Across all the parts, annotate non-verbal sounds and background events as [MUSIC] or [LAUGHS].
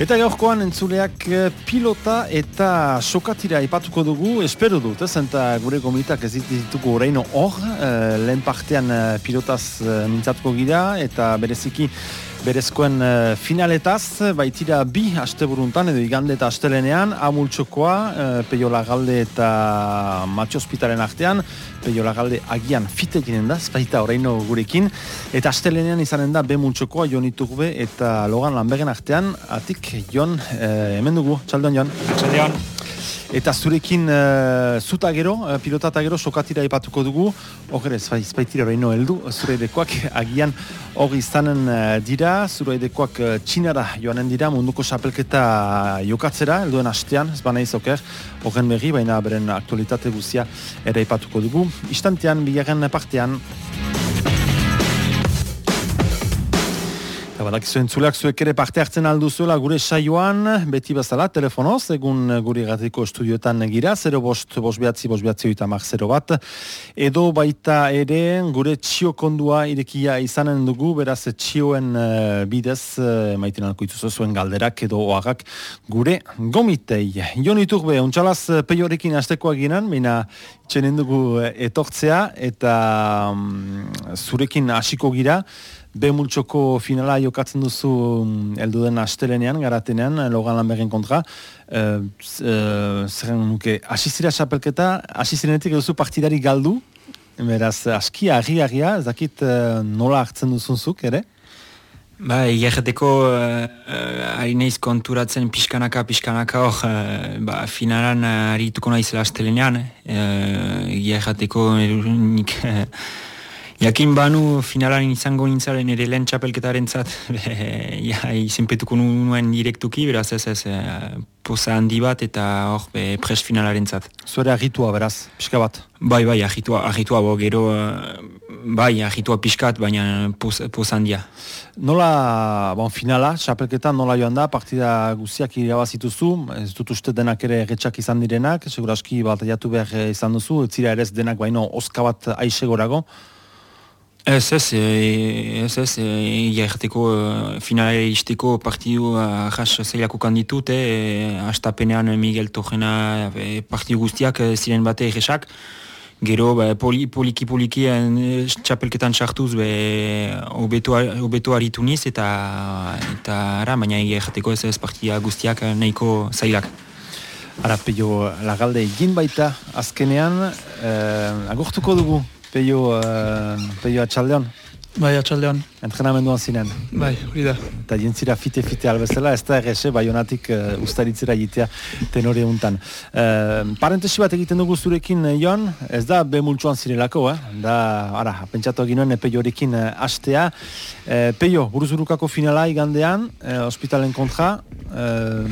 Eta gaurkoan entzuleak eh, pilota eta sokatira ipatuko dugu, espero dut, ez, eta gure gomitak ez dituko oraino hor, uh, lehen partean pilotaz mintzatuko gira, eta bereziki berezkoen uh, finaletaz, baitira bi asteburuntan edo igande eta astelenean, amultxokoa, uh, Peio Lagalde eta Matxo Hospitalen artean, Peio Lagalde agian fite ginen da, baita oraino gurekin, eta astelenean izanen da B-multxokoa Jon Iturbe eta Logan Lanbegen artean, atik Jon, uh, hemen dugu, txaldeon Jon. Txaldeon. Eta zurekin uh, zuta gero, uh, pilotata gero, sokatira ipatuko dugu, hor ez, bai, baitira horreino heldu, zure edekoak agian hori izanen uh, dira, zure edekoak uh, txinara joanen dira, munduko sapelketa jokatzera, helduen hastean, ez bana izoker, horren berri, baina beren aktualitate guzia ere ipatuko dugu. Istantean, bigarren partean, Eta badak zuen zuleak zuek ere parte hartzen alduzuela gure saioan, beti bezala, telefonoz, egun guri gatiko estudioetan gira, 0 bost, bost behatzi, bost behatzi oita mar 0 bat, edo baita ere gure txio kondua irekia izanen dugu, beraz txioen uh, bidez, uh, maiten alko zuen galderak edo oagak gure gomitei. Jon iturbe, untxalaz peiorekin astekoa ginen, mina txenen dugu etortzea, eta um, zurekin hasiko gira, B multxoko finala jokatzen duzu mm, eldu den astelenean, garatenean, logan lan kontra. Uh, uh, Zer nuke, asizira xapelketa, asizirenetik duzu partidari galdu, beraz, aski, argi, argia, ez dakit uh, nola hartzen duzunzuk, ere? Ba, igerreteko uh, ari neiz konturatzen pixkanaka, pixkanaka hor, uh, ba, finalan arituko naizela astelenean, uh, nik... Jakin banu finalan izango nintzaren ere lehen txapelketaren zat, [LAUGHS] ja, izenpetuko nuen direktuki, beraz ez ez, e, poza handi bat eta hor be, pres finalaren zat. Zuere agitua beraz, pixka bat? Bai, bai, agitua, agitua bo, gero, eh, bai, agitua pixkat, baina poza handia. Nola, bon, finala, txapelketan nola joan da, partida guziak irabazituzu, ez dut uste denak ere retxak izan direnak, seguraski bat jatu behar izan duzu, ez zira ere denak baino oska bat aisegorago, Ez ez, ez ez, jaerteko finale izteko partidu ahas zailako kanditut, eh, astapenean Miguel Tojena partidu guztiak ziren bate egesak, gero ba, poli, poliki poliki txapelketan sartuz obeto haritu niz eta eta ara, baina jaerteko ez ez partia guztiak nahiko zailak. Ara, peio, lagalde egin baita azkenean, eh, agortuko dugu Peio, uh, peio atxaldeon? Bai, atxaldeon. Entrenamenduan zinen? Bai, hori da. Eta jentzira fite-fite albezela, ez da errese, bai honatik uh, ustaritzera jitea tenore untan. Uh, parentesi bat egiten dugu zurekin, Jon, ez da bemultsuan zirelako, eh? Da, ara, pentsatu egin peio horrekin uh, astea. Uh, peio, buruzurukako finala igandean, uh, hospitalen kontra. Uh,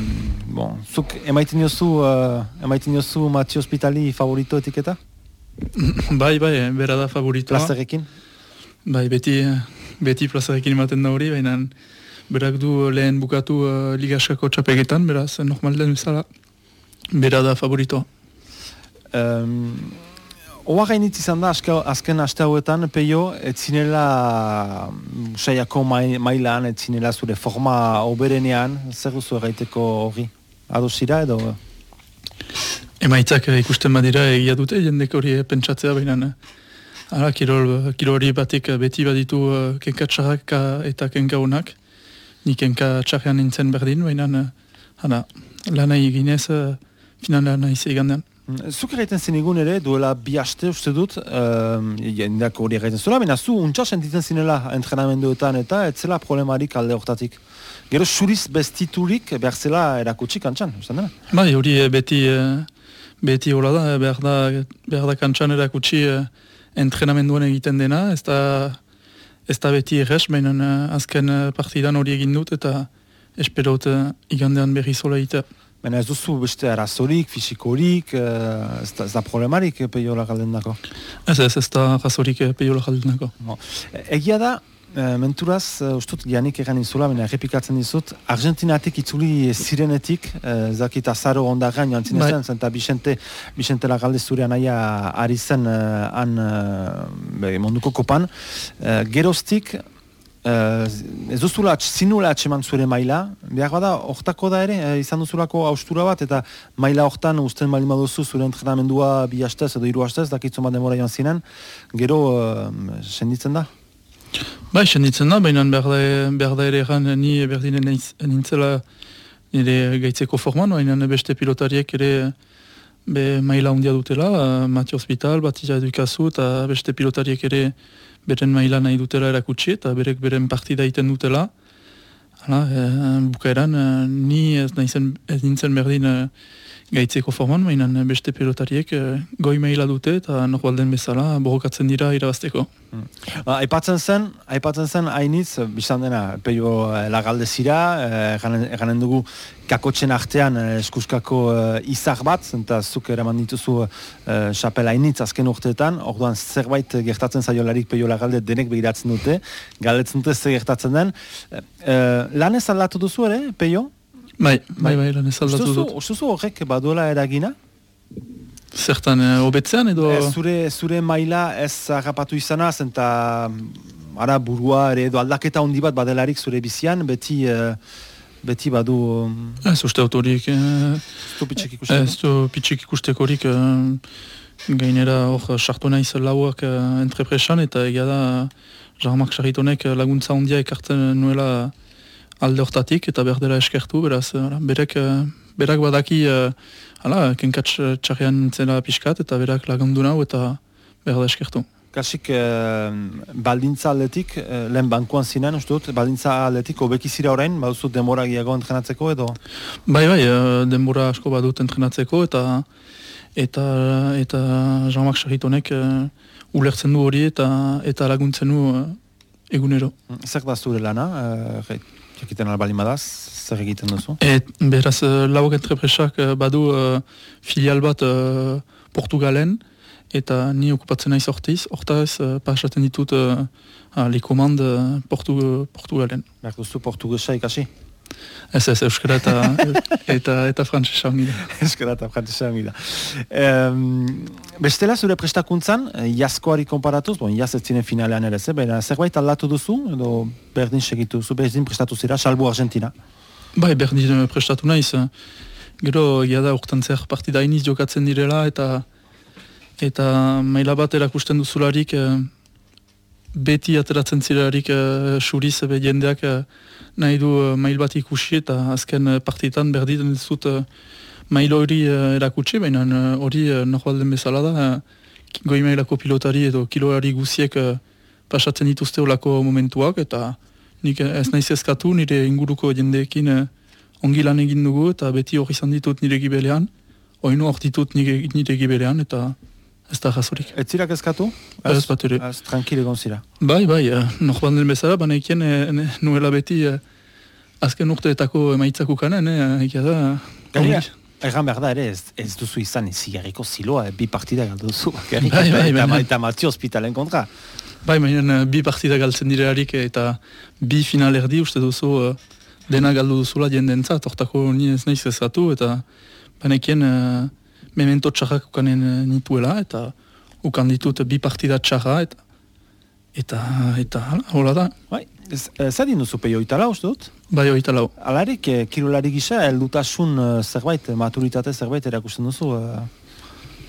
bon, zuk emaiten jozu, uh, emaiten jozu Matio Hospitali favorito etiketa? Bai, bai, bera da favoritoa. Plazarekin? Bai, beti, beti plazarekin ematen da hori, baina berak du lehen bukatu uh, ligaskako txapegetan, beraz, normal den bezala, bera da favoritoa. Um, Oa gainit izan da, azken aste hauetan, peio, etzinela saiako mailan, etzinela zure forma oberenean, zer guzu egaiteko hori? Adosira edo? Emaitzak ikusten badira egia dute, jendek hori pentsatzea baina. Ara, kirol, hori batek beti baditu uh, kenka txarrak eta kenka honak. Ni kenka txarrean nintzen berdin, baina hana, lana eginez, uh, finan lana izi egandean. Zuk erraiten zen egun ere, duela bi haste uste dut, uh, jendeak hori erraiten zuela, baina zu untsa sentitzen zinela entrenamenduetan eta etzela problemarik alde hortatik. Gero suriz bestiturik behar zela erakutsi kantxan, uste dena? Bai, hori beti... Uh, beti hola da, behar da, behar da kantxan erakutsi uh, entrenamenduan egiten dena, ez da, ez da beti errez, baina uh, azken uh, partidan hori egin dut eta esperot igandean berri zola egitea. Baina ez duzu beste arazorik, fisikorik, ez, da, ez da problemarik peiola galden dako? Ez ez, ez da arazorik peiola galden dako. Egia da, Eh, menturaz, uh, ustut, Janik egan izula, baina errepikatzen dizut, Argentinatik itzuli zirenetik, uh, zakit azaro ondagan joan zinezen, bai. zenta Bixente, Bixente lagalde zure anaia ari zen uh, an uh, be, monduko kopan. Uh, geroztik, Uh, ez duzula, zinula atseman zure maila, behar bada, hortako da ere, eh, izan duzulako austura bat, eta maila hortan usten bali maduzu zure entrenamendua bi hastez edo hiru hastez, dakitzen bat demora joan zinen, gero, uh, senditzen da? Bai, senditzen da, baina behar da ere egan, ni berdinen nintzela nire gaitzeko forman, baina beste pilotariek ere be maila hundia dutela, Mati Hospital, Batilla Edukazu, eta beste pilotariek ere beren maila nahi dutela erakutsi eta berek beren partida iten dutela. Hala, e, bukaeran, e, ni ez, naizen, ez nintzen berdin e, gaitzeko forman, mainan beste pelotariek e, goi maila dute eta norbalden bezala borrokatzen dira irabazteko. Hmm. Ba, aipatzen zen, aipatzen zen hainitz, bizan dena, peio lagalde zira, eganen dugu kakotxen artean eskuskako izar bat, eta zuk eraman dituzu xapela hainitz azken urteetan, orduan zerbait gertatzen zaiolarik peio lagalde denek behiratzen dute, galetzen dute zer gertatzen den. E, lan ez aldatu duzu ere, peio? Bai, bai, bai, lan ez aldatu dut. Osuzu horrek baduela eragina? Zertan, uh, obetzean edo? E, zure, zure maila ez agapatu izanaz, eta mm, ara burua ere edo aldaketa handi bat badelarik zure bizian, beti... Uh, beti badu... Um, ez uste autorik... Uh, ez du pitxik ikusteko? Ez du pitxik ikustekorik... gainera hor sartu naiz lauak uh, entrepresan eta egia da jarmak sarritonek laguntza handia ekartzen nuela alde hortatik eta berdela eskertu, beraz, ara, berek, eh, berak badaki, uh, ala, kenkatz txarrian zela pixkat eta berak lagundu nau eta berdela eskertu. Kasik, uh, baldintza aldetik, uh, lehen bankuan zinen, uste dut, baldintza aldetik, obekizira orain, baduzu denbora giago entrenatzeko edo? Bai, bai, denbora asko badut entrenatzeko eta eta eta Jean-Marc Charitonek uh, ulertzen du hori eta eta laguntzen du uh, egunero. Zer da zure lana, uh, jakiten albali madaz, zer egiten duzu? Et, beraz, uh, lauak entrepresak uh, badu uh, filial bat uh, Portugalen, eta ni okupatzen naiz ortiz, hortaz, uh, pasaten ditut uh, le komand uh, Portu, Portugalen. Berk duzu portugesa ikasi? Ez ez, euskara eta, [LAUGHS] eta, eta frantzesa hongi da. euskara eta frantzesa hongi da. Um, bestela zure prestakuntzan, jaskoari konparatuz, bon, jaz ez zinen finalean ere, ze, baina zerbait aldatu duzu, edo berdin segitu zu, berdin prestatu zira, salbu Argentina? Bai, berdin prestatu naiz. Gero, ia da, urtan zer partida iniz jokatzen direla, eta eta maila bat erakusten duzularik, beti ateratzen zirarik uh, suriz, be jendeak nahi du uh, mail bat ikusi eta azken uh, partitan berditen dizut uh, mail hori uh, erakutsi, baina hori uh, uh, bezala da, uh, goi mailako pilotari edo kiloari guziek uh, pasatzen dituzte olako momentuak eta nik ez nahi zezkatu nire inguruko jendeekin uh, ongi lan egin dugu eta beti hori izan ditut nire gibelean, oinu hori ditut nire, nire gibelean eta Ez da jazurik. Ez zirak ezkatu? Ez, bat ere. Ez tranquile gonzira. Bai, bai, uh, nok banden bezala, baina ikien uh, nuela beti uh, azken urteetako emaitzak ukanen, uh, ikia da... Gaina, egan behar da ere, ez, ez duzu izan zigarriko ziloa, bi partida galdu duzu. Bai, [LAUGHS] bai, bai. Eta mati hospitalen kontra. Bai, baina bi partida galtzen direarik eta bi final erdi uste duzu uh, dena galdu duzula jendentzat, ortako ni ez nahiz ezatu, eta baina ikien... Uh, memento txarrak ukanen eh, nituela, eta ukan ditut bi partida txarra, eta eta, eta hola da. Bai, zer dinu zupe joitala, uste dut? Bai, joitala. Alarik, eh, kirolari gisa, eldutasun zerbait, maturitate zerbait erakusten duzu.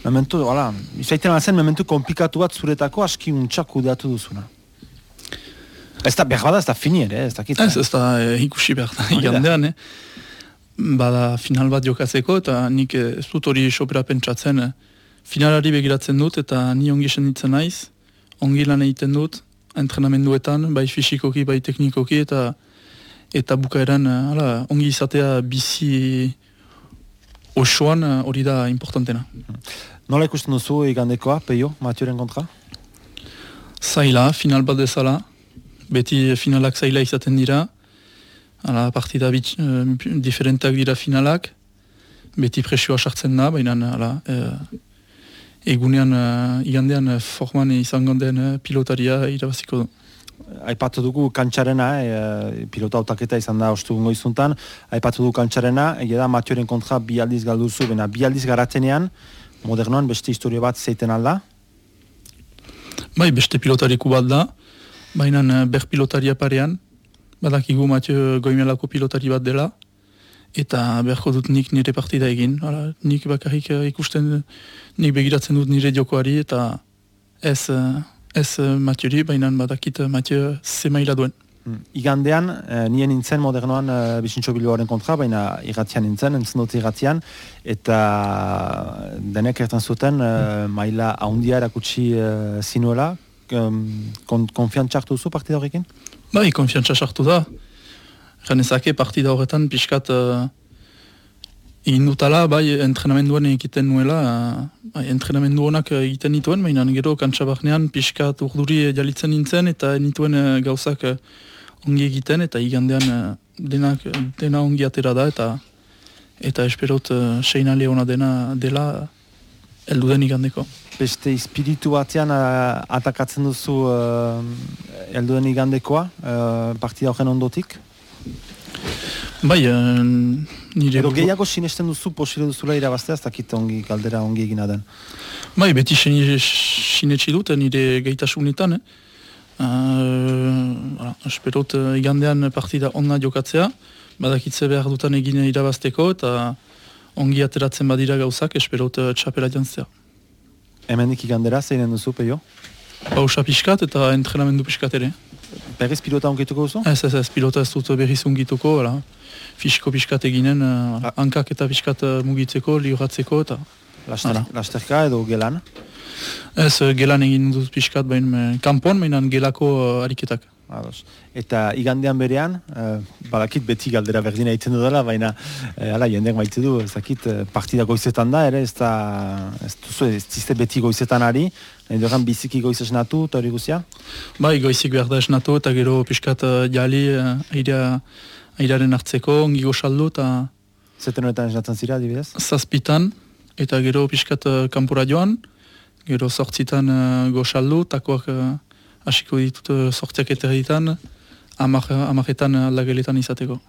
Mementu, hala, izaiten zen mementu komplikatu bat zuretako aski untxak kudeatu duzuna. Ez da, behar bada, ez da fini ere, ez da kita. Ez, ez da, ikusi behar da, igandean, eh? Bada final bat jokatzeko eta nik ez dut hori sopera pentsatzen finalari begiratzen dut eta ni ongi senditzen naiz ongi lan egiten dut entrenamenduetan, bai fisikoki, bai teknikoki eta eta bukaeran eh, ala, ongi izatea bizi osoan hori da importantena. Nola ikusten duzu igandekoa, peio, Matioren kontra? Zaila, final bat dezala, beti finalak zaila izaten dira, Hala, partida bit, uh, diferentak dira finalak, beti presioa sartzen da, baina hala, uh, egunean, uh, igandean, uh, forman izango den uh, pilotaria irabaziko du. Aipatu dugu kantxarena, e, pilota autaketa izan da ostu gungo izuntan, aipatu dugu kantxarena, ega da Matioren kontra bi aldiz galduzu, bena bi aldiz garatenean, modernoan beste historio bat zeiten alda? Bai, beste pilotariku bat da, baina ber pilotaria parean, badakigu Matio goimelako pilotari bat dela, eta beharko dut nik nire partida egin. Hala, nik bakarrik uh, ikusten, nik begiratzen dut nire jokoari, eta ez, uh, ez uh, Matiori, baina badakit Matio zemaila duen. Hmm. Igandean, eh, nien nintzen modernoan eh, bisintxo biloaren kontra, baina irratian nintzen, entzen dut irratian, eta denek ertan zuten eh, maila haundia erakutsi eh, zinuela, kon, konfiantza hartu duzu partida horrekin? Bai, konfiantza hartu da. Janezake partida horretan pixkat uh, indutala, bai, entrenamenduan egiten nuela, uh, bai, entrenamendu honak egiten nituen, baina gero kantsabarnean pixkat urduri jalitzen nintzen, eta nituen uh, gauzak ongi egiten eta igandean uh, denak, dena ongi atera da eta eta esperot uh, seinale ona dena dela heldu den igandeko. Beste espiritu batean uh, atakatzen duzu uh, heldu den igandekoa uh, partida horren ondotik? Bai, uh, nire... Edo gehiago sinesten duzu posire duzula irabaztea, ez dakit ongi kaldera ongi egina den? Bai, beti sinetsi dut nire gaitasunitan, eh? Uh, esperot uh, igandean partida onna jokatzea, badakitze behar dutan egin irabazteko eta ongi ateratzen badira gauzak, esperot uh, txapela jantzea. Hemenik igandera, zeinen duzu, peio? Pausa piskat eta entrenamendu piskat ere. Berriz pilota ongituko duzu? Ez, ez, ez, pilota ez dut berriz ongituko, ala. Fisko piskat eginen, uh, ah. hankak eta piskat uh, mugitzeko, liuratzeko eta... Lasterka edo gelan? Ez, uh, gelan egin dut pixkat uh, kanpon, mainan gelako uh, ariketak. Ados. Eta igandean berean, uh, badakit beti galdera berdina egiten dudala, baina uh, ala, jendek maite du, ez dakit, partida goizetan da, ere, ez da, ez duzu, ez ziste beti goizetan ari, nahi dugan biziki goiz esnatu, eta hori guzia? Bai, goizik behar da esnatu, eta gero pixkat uh, jali, uh, airea, airearen hartzeko, ongi goxaldu, eta... Zeten honetan esnatzen zira, adibidez? Zazpitan, eta gero pixkat uh, kampura joan, gero sortzitan uh, goxaldu, takoak uh, hasiko ditut uh, sortziak eterritan, amaretan uh, lageletan izateko.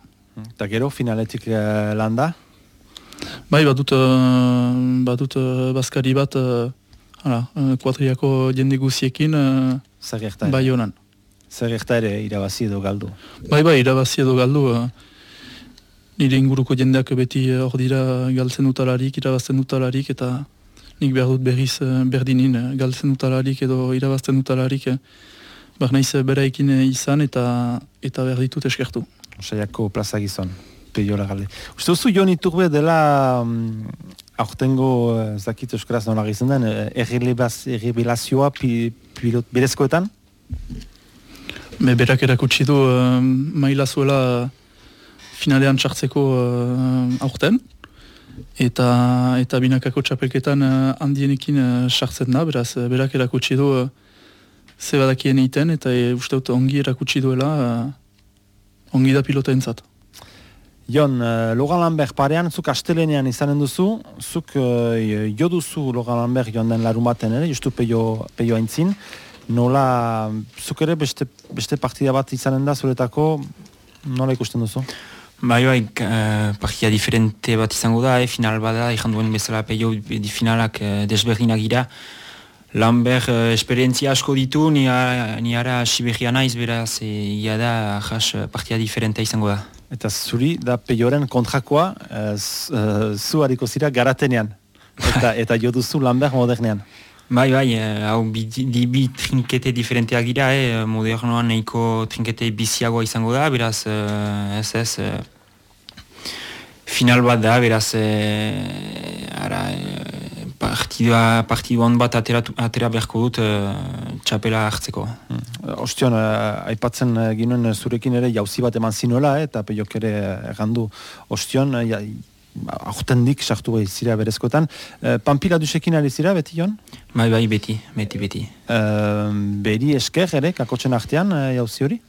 Eta gero, finaletik uh, landa? Bai, badut, uh, badut uh, baskari bat, uh, hala, uh, kuatriako jende guziekin, uh, bai honan. Zer ere irabazi edo galdu? Bai, bai, irabazi edo galdu. Uh, nire inguruko jendeak beti hor dira galtzen dutalarik, irabazten dutalarik, eta nik behar dut berriz eh, berdinin eh, galtzen dutalarik edo irabazten dutalarik eh, behar naiz beraikin izan eta eta behar ditut eskertu. Osaiako plaza gizon, peiola galde. Uste duzu Jon Iturbe dela um, aurtengo, ez dakit euskaraz nola gizan den, errebelazioa pi, pilot berezkoetan? Me berak erakutsi du uh, maila zuela finalean txartzeko uh, aurten eta eta binakako txapelketan uh, handienekin uh, sartzen da, beraz, uh, berak erakutsi du ze badakien egiten, eta e, uste dut ongi erakutsi duela ongi da pilota entzat. Jon, uh, Logan Lambert parean, zuk astelenean izanen duzu, zuk uh, jo duzu Logan Lambert joan den larun baten ere, justu peio, peio aintzin, nola, zuk ere beste, beste partida bat izanen da zuretako, nola ikusten duzu? Bai, bai, uh, partia diferente bat izango da, eh, final bada, ikan duen bezala peio di finalak uh, desberdinak gira. Lambert uh, esperientzia asko ditu, ni, ni ara Siberia naiz, beraz, e, ia da, jas, partia diferente izango da. Eta zuri, da peioren kontrakoa, uh, zu hariko zira garatenean, eta, [LAUGHS] eta jo duzu Lambert modernean. Bai, bai, hau bi, di, bi trinkete diferenteak gira, eh, modernoan nahiko trinkete biziagoa izango da, beraz, uh, ez ez, final bat da, beraz, e, ara, e, partidua, partidua bat ateratu, atera beharko dut e, txapela hartzeko. Hmm. Ostion, aipatzen ginen zurekin ere jauzi bat eman zinuela, eta peiok ere errandu, ostion, ja, aurten dik sartu bai zira berezkoetan. E, Pampila dusekin ari zira, beti jon? Bai, bai, beti, beti, beti. E, beri esker ere, kakotzen artean, e, jauzi hori?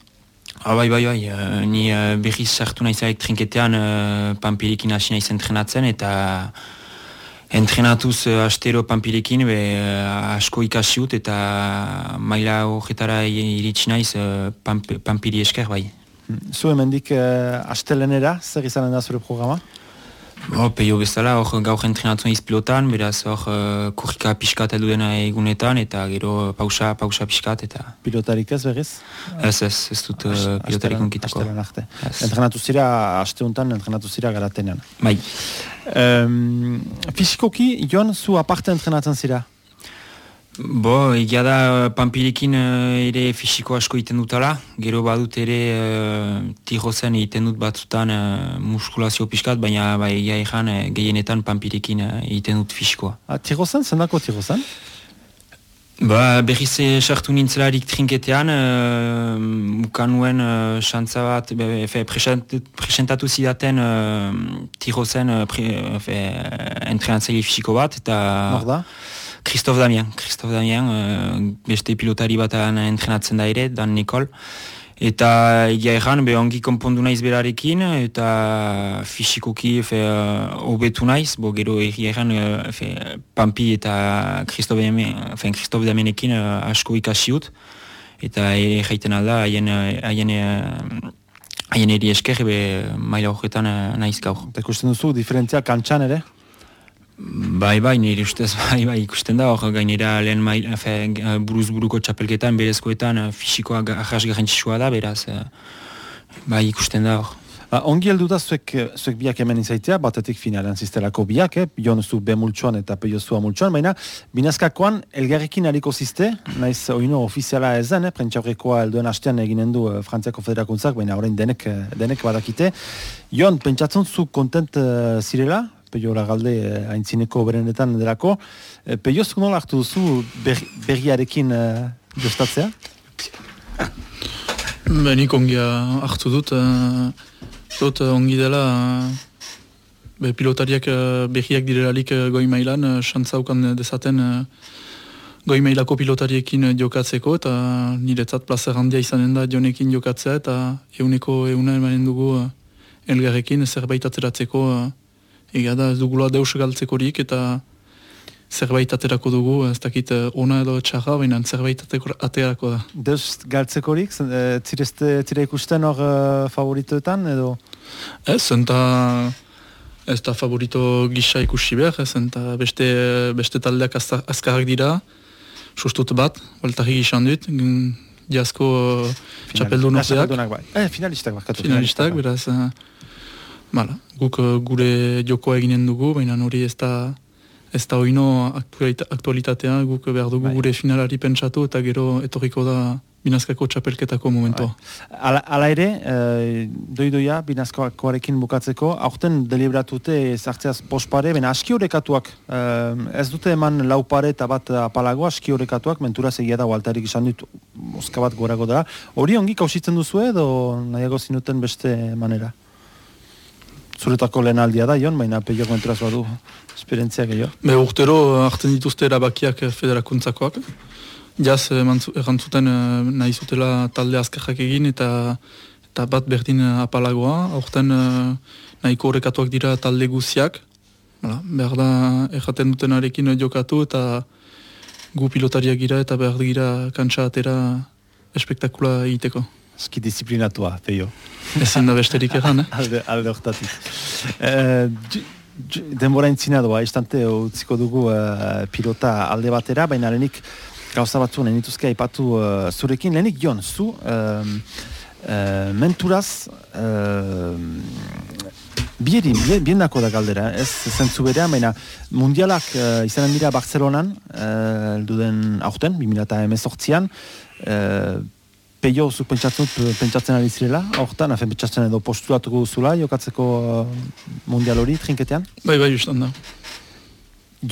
Ah, bai, bai, bai, uh, ni uh, berriz sartu nahi trinketean uh, Pampilikin hasi nahi entrenatzen eta entrenatuz uh, astero Pampilikin be, uh, asko ikasiut eta maila horretara iritsi naiz uh, Pampili esker, bai. Zu hemendik uh, astelenera, zer izanen da zure programa? Bo, peio bezala, hor gaur entrenatzen izpilotan, beraz hor uh, kurrika pixkat edu dena egunetan, eta gero pausa, pausa pixkat, eta... Pilotarik ez berriz? Ez ez, ez dut uh, pilotarik unkitako. Entrenatu zira, aste honetan, entrenatu zira garatenean. Bai. Um, fizikoki, Jon, zu aparte entrenatzen zira? Bo, egia da panpilekin uh, ere fisiko asko iten dutala, gero badut ere uh, tirozen egiten dut batzutan uh, muskulazio pixkat, baina bai, egia ezan uh, gehienetan panpilekin uh, egiten dut fisikoa. Ah, tirozen, zendako tirozen? Ba, berriz sartu nintzelarik trinketean, uh, mukanuen uh, xantza bat, be, fe, presentatu zidaten uh, tirozen uh, pre, uh, fisiko bat, eta... Norda? Christophe Damien, Christophe Damien, uh, beste pilotari bat entrenatzen da ere, Dan Nicole. Eta egia erran, be ongi konpondu naiz berarekin, eta fisikoki fe, uh, obetu naiz, bo gero egia erran, uh, Pampi eta Christophe Damien, fe, Christophe Damienekin uh, asko ikasiut, eta ere jaiten alda, haien, haien, haien eri esker, be maila horretan naiz gaur. Eta ikusten duzu, diferentzia kantxan ere? Bai, bai, nire ustez, [LAUGHS] bai, bai, ikusten da, hor gainera lehen mai, fe, buruz buruko txapelketan, berezkoetan, eh, fisikoa ahas garrantzitsua da, beraz, eh, bai, ikusten da, hor. Ba, ongi heldu da, zuek, zuek biak hemen izaitea, batetik finalean ziztelako biak, eh? jon zu be multsuan eta peio zua multsuan, baina binazkakoan elgarrekin hariko zizte, naiz oino ofiziala ezen, eh? prentxaurrekoa helduen hastean eginen du Frantziako federakuntzak, baina orain denek, denek badakite. Jon, pentsatzen zu kontent uh, zirela, peio lagalde eh, haintzineko berenetan derako. Eh, peio zuk nola hartu duzu berriarekin eh, jostatzea? Benik ongi hartu dut. Dut ongi dela be, pilotariak berriak direlalik goi mailan, xantzaukan dezaten goi mailako pilotariekin jokatzeko eta niretzat plazer handia izanen da jonekin jokatzea eta euneko euna emanen dugu elgarrekin zerbait atzeratzeko Ega da, ez dugula deus galtzekorik eta zerbait aterako dugu, ez dakit eh, ona edo txarra, baina zerbait aterako da. Deus galtzekorik, zirezte, eh, zire ikusten hor uh, favoritoetan edo? Ez, zenta ez da favorito gisa ikusi behar, ez zenta beste, beste taldeak azkarrak dira, sustut bat, baltarri gisan dut, diazko uh, txapeldu norteak. Bai. Eh, finalistak bakatu. Finalistak, beraz, Bala, guk uh, gure jokoa eginen dugu, baina hori ez da ez da oino aktualitatea, guk behar dugu bai. gure finalari pentsatu eta gero etorriko da binazkako txapelketako momentua. Bai. Ala, ala ere, e, doidoia binazkakoarekin bukatzeko, aurten deliberatute zartzeaz pospare, baina aski horrekatuak, eh, ez dute eman laupare eta bat apalago, aski horrekatuak, mentura zegia da, waltarik izan dut, moska bat gorago da. Hori ongi kausitzen duzu edo nahiago zinuten beste manera? Zuretako lehen aldia da, Jon, baina peio konturaz badu esperientzia gehiago. Be, urtero hartzen dituzte erabakiak federakuntzakoak. Jaz, eh, nahi zutela talde azkarrak egin eta eta bat berdin apalagoa. Horten eh, nahiko horrekatuak dira talde guziak. Hala, behar da erraten duten arekin jokatu eta gu pilotariak gira eta behar gira kantsa atera espektakula egiteko. Eski disiplinatua, peio. Ezin da besterik egan, eh? alde, alde oktatik. Uh, denbora intzina doa, istante utziko dugu uh, pilota alde batera, baina lehenik gauza batzu nahi nituzke aipatu uh, zurekin, lehenik jon, zu uh, uh, menturaz Bierin, bien dako da galdera, ez zentzu berean, baina mundialak uh, izanen dira Barcelonan, uh, duden aurten, 2018an, uh, peio zuk pentsatzen dut, pentsatzen ari zirela, hortan, afen pentsatzen edo postulatuko duzula, jokatzeko uh, mundial hori, trinketean? Bai, bai, justan da.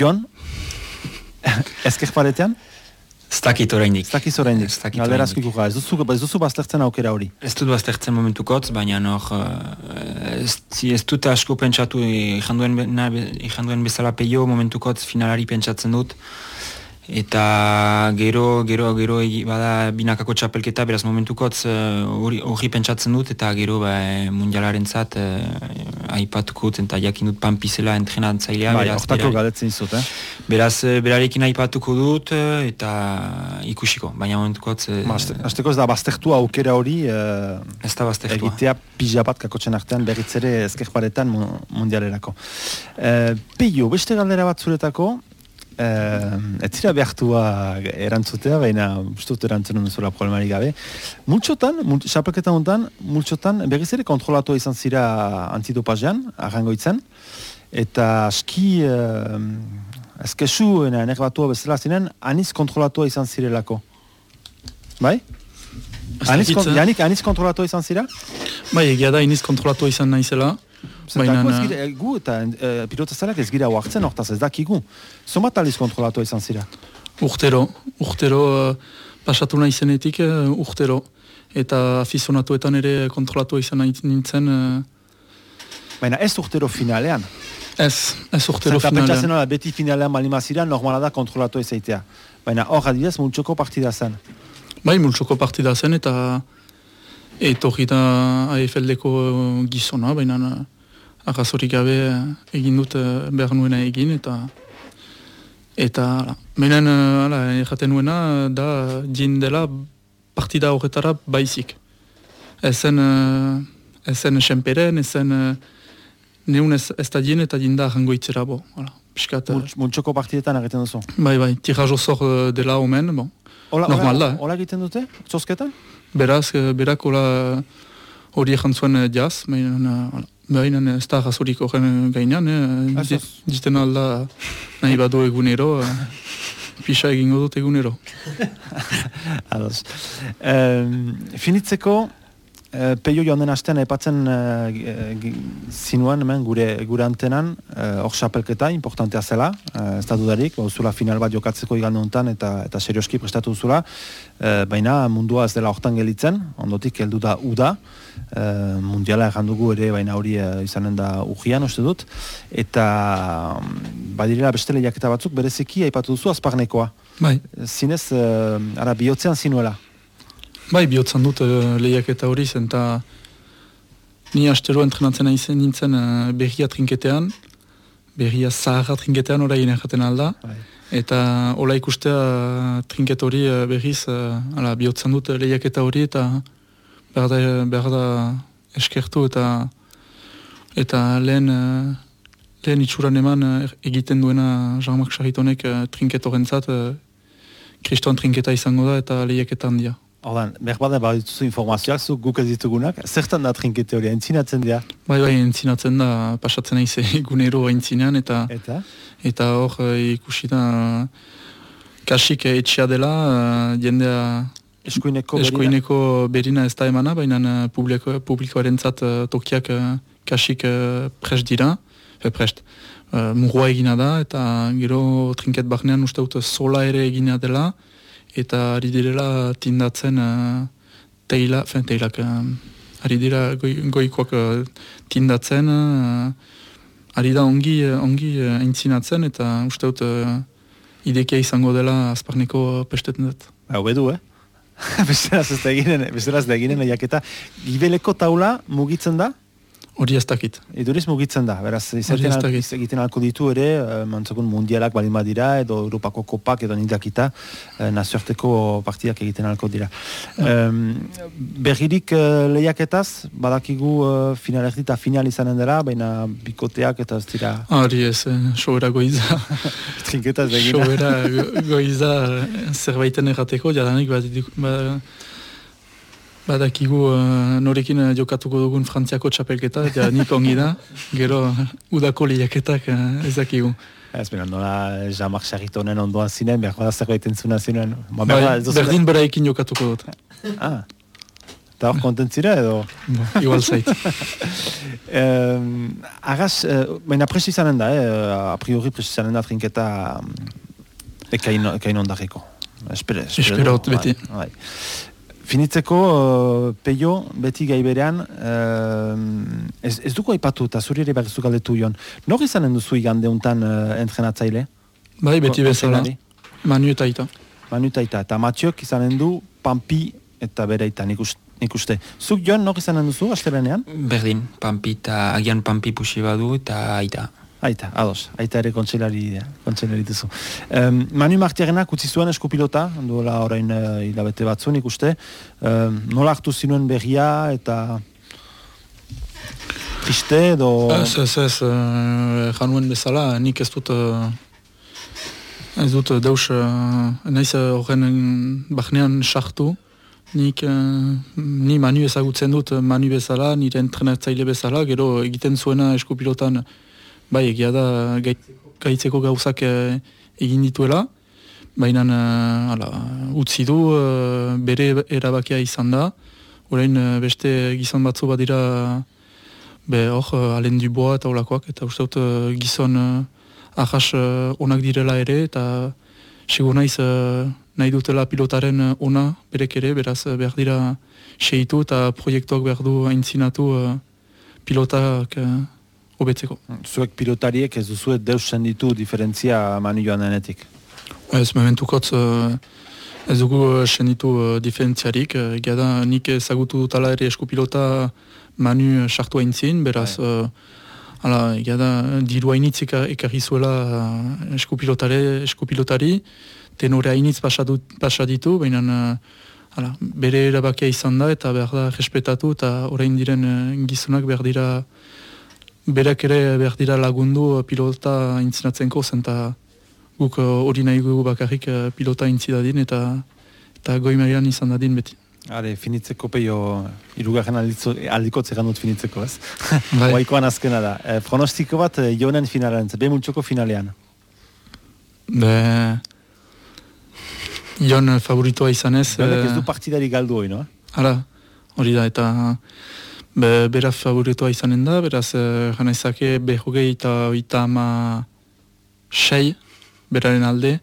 Jon, [LAUGHS] ezker paretean? Ez dakit horreindik. Ez dakit horreindik. Galdera asko ikuka. Ez duzu, ez duzu baztertzen aukera hori. Ez dut baztertzen momentukotz, baina nor, uh, ez, ez dut asko pentsatu, ikanduen bezala peio momentukotz finalari pentsatzen dut eta gero gero gero bada binakako txapelketa beraz momentukotz eh, hori pentsatzen dut eta gero ba, mundialarentzat uh, aipatuko dut, eta jakin dut panpizela entrenatzailea. Bai, hortako galetzen izut, eh? Beraz, berarekin aipatuko dut, eta ikusiko, baina momentuko Azteko ez da baztertua aukera hori, ez da baztertua. Egitea bat kakotzen artean berriz ere ezker baretan mundialerako. Peio, beste galdera bat zuretako, eh, ez zira behartua erantzutea, baina ustut erantzun zura problemari gabe. Multxotan, xapelketan honetan, multxotan, berriz ere kontrolatu izan zira antidopajean, arrangoitzen, eta aski, eh, ezkesu, nek batua bezala zinen, aniz kontrolatu izan zirelako. Bai? Aniz, janik, aniz kontrolatu izan zira? Bai, egia da, iniz kontrolatu izan naizela. Baina eh, gu eta uh, pilota zalak ez gira huartzen hortaz ez dakigu. Zomat aliz kontrolatu izan zira? Urtero, urtero pasatu nahi zenetik urtero. Eta afizionatuetan ere kontrolatu izan nahi nintzen. Uh... Baina ez urtero finalean? Ez, ez urtero Zenta finalean. Zenta beti finalean balimazira normala da kontrolatu izaitea. Baina hor adidez multxoko partida zen. Bai, multxoko partida zen eta etorri da AFL-deko gizona, baina arrazorik gabe egin dut eh, behar nuena egin eta eta menen uh, erraten nuena da din dela partida horretara baizik ezen ezen senperen ezen neun ez, ez da din eta din da rango itzera bo Piskat, Muntxoko partidetan egiten duzu? Bai, bai, tirajo zor dela omen, bon. Ola, Normal da. Ola egiten dute, zozketan? Beraz, berak ola hori egin zuen jaz, baina, Baina ez da razurik horren gainean, eh? diten alda nahi badu egunero, [LAUGHS] pisa egingo dut egunero. Ados. finitzeko, uh, peio joan den astean epatzen uh, zinuan hemen gure, gure antenan, hor xapelketa, importantea zela, uh, ez da dudarik, zula final bat jokatzeko igande honetan eta, eta serioski prestatu zula, uh, baina mundua ez dela hortan gelitzen, ondotik heldu da uda, uh, mundiala errandugu ere baina hori uh, izanen da ujian uste dut. Eta um, badirela beste lehiaketa batzuk bereziki aipatu duzu azparnekoa. Bai. zinez uh, ara bihotzean zinuela bai bihotzan dut uh, lehiaketa hori zen eta ni astero entrenatzen aizen nintzen uh, berria trinketean berria zaharra trinketean orain erraten alda bai. eta hola ikustea trinket hori uh, berriz uh, ala, bihotzan dut hori eta behar da, behar da eskertu eta eta lehen uh, lehen itxuran eman uh, egiten duena Jean-Marc Charitonek uh, trinket horrentzat kriston trinketa izango da eta lehiaketan handia. Ordan, behar bada behar dituzu informazioak zu guk ez ditugunak, zertan da trinkete hori, entzinatzen dira? Bai, bai, entzinatzen da, pasatzen nahi ze egunero entzinean eta eta, eta hor ikusi da kasik etxia dela, jendea Eskuineko berina. Eskuineko berina ez da emana, baina publiko, publikoaren zat tokiak kasik prest dira, fe prest, mugua egina da, eta gero trinket bahnean uste dut sola ere egina dela, eta ari direla tindatzen uh, teila, fen teilak, uh, ari dira goi, goikoak uh, tindatzen, uh, ari da ongi, ongi uh, entzinatzen, eta uste dut uh, idekia izango dela azparneko pestetan dut. Hau bedu, eh? [LAUGHS] besteraz ez da eginen, besteraz da eginen lehiaketa. Gibeleko taula mugitzen da? Hori ez dakit. Iduriz mugitzen da, beraz, izaten al, egiten alko ditu ere, uh, mantzakun mundialak balin badira, edo Europako kopak, edo nindakita, uh, nazioarteko partidak egiten alko dira. Um, berririk uh, lehiaketaz, badakigu uh, finalerdi eta final izanen dira, baina bikoteak eta ez dira... Hori ez, eh, sobera goiza. [LAUGHS] Trinketaz begina. Sobera goiza zerbaiten errateko, jadanik bat, Badakigu uh, norekin uh, jokatuko dugun frantziako txapelketa, eta nik ongi da, gero uh, [LAUGHS] udako liaketak uh, ez dakigu. Ez bera, nola Jean-Marc Charitonen ondoan zinen, behar bada zerbait entzuna zinen. Ba, berdin bera ekin jokatuko dut. Ah, eta hor kontentzira edo? Bo, igual zait. [LAUGHS] um, Arras, uh, baina presi da, eh? a priori presi zanen da trinketa um, ekain, ekain ondareko. Espero, espero, espero beti. Bai. Finitzeko, uh, peio, beti gai berean, uh, ez, ez duko aipatu eta zuri ere berrizu galdetu joan. Nor izanen duzu igande untan uh, entrenatzaile? Bai, beti bezala. Manu eta ita. Manu eta ita. Eta Matiok izanen du Pampi eta bere ita. Nik nik uste. Zuk joan, nok izanen duzu, astelenean? Berdin, pampi eta agian pampi pusi badu eta aita. Aita, ados, aita ere kontselari, kontselari duzu. Um, Manu Martiarena kutsi zuen eskupilota, duela orain uh, hilabete batzu nik uste. Um, nola hartu zinuen berria eta triste edo... Ez, ez, ez, uh, januen bezala, nik ez dut... Uh, ez dut deus, uh, nahiz horren bahnean sartu. Nik, ni manu ezagutzen dut manu bezala, nire entrenatzaile bezala, gero egiten zuena eskupilotan bai, egia da gaitzeko gauzak e, egin dituela, baina e, utzi du e, bere erabakia izan da, orain beste gizon batzu bat dira be hor, alen duboa eta olakoak, eta uste dut gizon ahas onak direla ere, eta sigur naiz nahi dutela pilotaren ona berek ere, beraz behar dira seitu eta proiektuak behar du aintzinatu pilotak hobetzeko. Zuek pilotariek ez duzu deus senditu diferentzia manu joan denetik? Ez, mementukotz ez dugu senditu uh, diferentziarik. Egia da, nik ezagutu dutala ere eskupilota manu sartu haintzin, beraz, uh, ala, egia da, diru hainitzik ekarri zuela eskupilotare, eskupilotari, tenore hainitz pasaditu, baina uh, bere erabakia izan da, eta behar da, respetatu, eta orain diren gizonak behar dira berak ere behar dira lagundu pilota intzinatzenko zen eta guk eh, hori nahi gu bakarrik eh, pilota intzidadin eta eta goi marian izan dadin beti. Hale, finitzeko peio irugarren aldiko tzegan dut finitzeko ez. [LAUGHS] Bai. Oaikoan azkena da. E, pronostiko bat jonen finalean, be multxoko finalean. Be... Jon favoritoa izan ez. Benek ez du partidari galdu hori, no? Hala, hori da, eta Be, beraz favoritoa izanen da, beraz e, jana izake behogei eta oita ama sei beraren alde.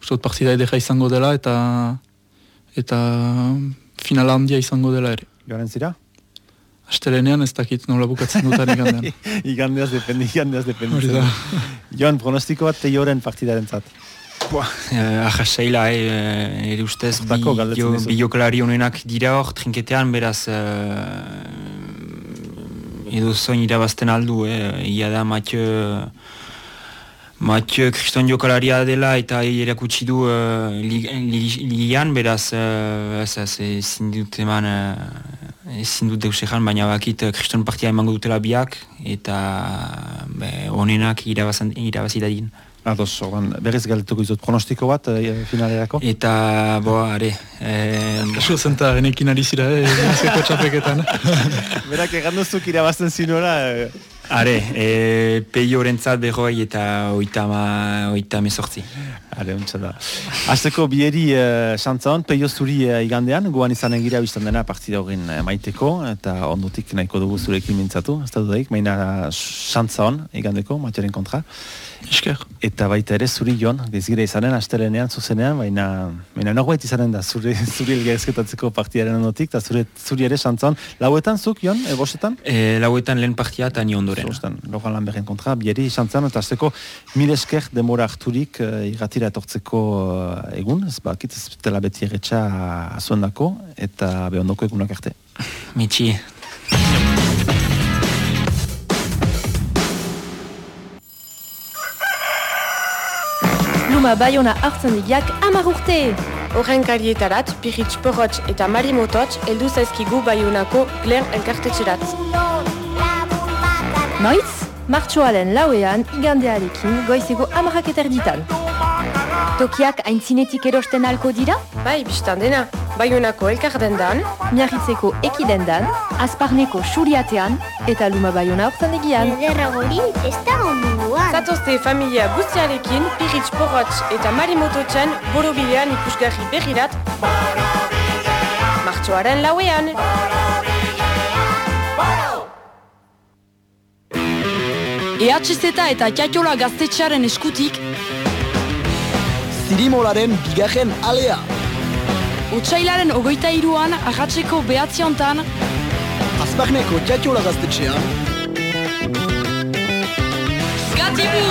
Ustot partida edera izango dela eta eta finala handia izango dela ere. Garen zira? Astelenean ez dakit nola bukatzen dutan igandean. [LAUGHS] igandeaz dependi, igandeaz dependi. Joan, pronostiko bat teioren partidaren zat. Uh, Ahaseila, eh, ere ustez, bi jokalari honenak dira hor, trinketean, beraz, uh, edo zoin irabazten aldu, eh? ia da Mathieu, Mathieu kriston jokalaria dela eta erakutsi du uh, ligian, beraz, uh, ez, ez, ezin dut eman, uh, ezin dut deus baina bakit kriston partia emango dutela biak, eta honenak irabazi da din. Ados, oran, berriz galtuko izot pronostiko bat e, finalerako? Eta, bo, are... E, Kaso zenta, genekin ari zira, eh, zeko txapeketan. [LAUGHS] Berak eganduzuk irabazten zinora... E... Are, e, peio horrentzat behoi eta oitama, oitame sortzi. Are, untsa da. Azteko bieri e, xantza hon, peio zuri e, igandean, guan izan egira biztan dena partida horren e, maiteko, eta ondutik nahiko dugu zurekin mintzatu, ez da dudaik, maina xantza hon, igandeko, matiaren kontra. Esker. Eta baita ere zuri joan, gezgira izanen, astelenean, zuzenean, baina, baina norbait izanen da, zuri, [LAUGHS] zuri elgezketatzeko partiaren ondotik, eta zuri, zuri ere santzan. Lauetan zuk, joan, e, bostetan? E, lauetan lehen partia eta ni ondoren. Zostan, logan lan berren kontra, bieri santzan, eta azteko mil esker demora harturik e, irratira etortzeko e, egun, ez bakit, ez dela beti erretxa azuen dako, eta behondoko egunak arte. Mitxi. Luma Bayona hartzen diak amar urte. Horren karietarat, Piritz Porotx eta Mari Mototx eldu zaizkigu Bayonako Glen elkartetxerat. Noiz, martxoalen lauean igandearekin goizeko amarak eterditan. Tokiak aintzinetik erosten alko dira? Bai, biztan dena. Baionako elkardendan, Miarritzeko ekidendan, Azparneko suriatean eta Luma Baiona hortan egian. Ederra hori, ez da onduan. Zatozte familia guztiarekin, Piritz Porotx eta Marimototxen borobilean ikusgarri berrirat. Martxoaren lauean. EHZ eta Tiatiola gaztetxearen eskutik Zirimolaren bigarren alea. Utsailaren ogoita iruan, ahatzeko behatziontan, Azparneko Tiatiola gaztetxean, Gatibu!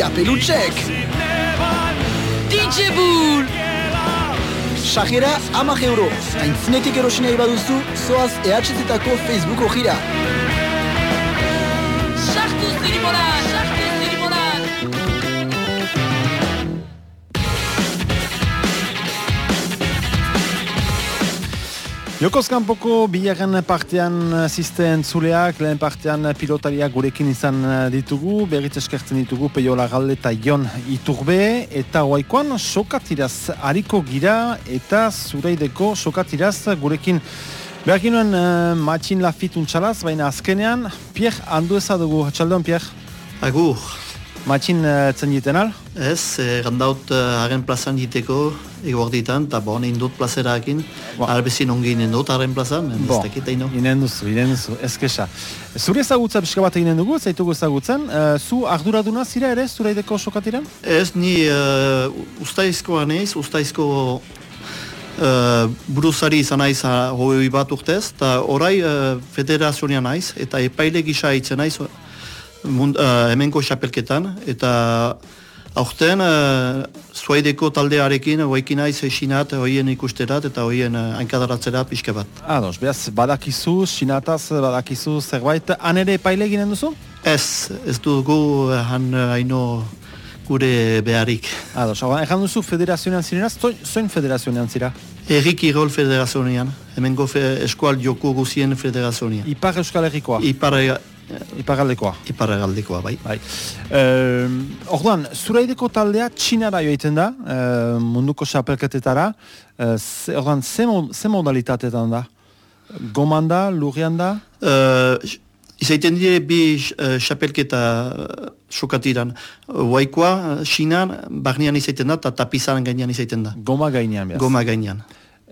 Kapelutxek, DJ Bull! Sajera amak euro. Aintzinetik erosi nahi baduzu, zoaz EHZ-etako Facebooko jira. Sartu zirimonan, Jokoz kanpoko bigarren partean zisten zuleak, lehen partean pilotariak gurekin izan ditugu, berriz eskertzen ditugu Peiola Galde eta Jon Iturbe, eta oaikoan sokatiraz hariko gira, eta zureideko sokatiraz gurekin. Behar ginoen uh, matxin lafit untxalaz, baina azkenean, Pierre handu dugu, txaldeon Pierre, Agur, matxin uh, tzen jiten al? ez, eh, randaut uh, haren plazan diteko eguarditan, eta bon, indut plazerakin, Ba. albezin ongi indut haren plazan, ez Bo, dakit haino. inen duzu, inen duzu, ezkesa. Zure ezagutza pixka bat eginen dugu, zaitugu ezagutzen, uh, zu arduraduna zira ere, zureideko sokatiran? Ez ni uh, ustaizkoa naiz, ustaizko uh, buruzari izan naiz hoi bat urtez, eta orai uh, federazioa naiz, eta epaile gisa hitzen naiz mund, uh, hemenko xapelketan, eta aurten uh, zuaideko taldearekin hoekin naiz esinat hoien ikusterat eta hoien uh, hankadaratzerat pixka bat. Ados, behaz, badakizu, sinataz, badakizu zerbait, han ere epaile ginen duzu? Ez, ez dugu uh, han uh, haino gure beharik. Ados, hau, ejan duzu federazionean zirenaz, zoin, federazionean zira? Herri Kirol Federazionean, hemengo fe, eskual joko guzien federazionean. Ipar Euskal Herrikoa, Ipar, iparaldekoa. iparraldekoa, bai. Bai. Eh, orduan, zuraideko taldea txinara joiten da, eh, munduko xapelketetara. Eh, ze, orduan, ze, ze modalitatetan da? Goman da, lurrian da? Uh, izaiten dire bi uh, xapelketa uh, sokatiran. Waikoa, uh, Sinan, barnean izaiten da, eta tapizan gainean izaiten da. Goma gainean, behaz. Goma gainean.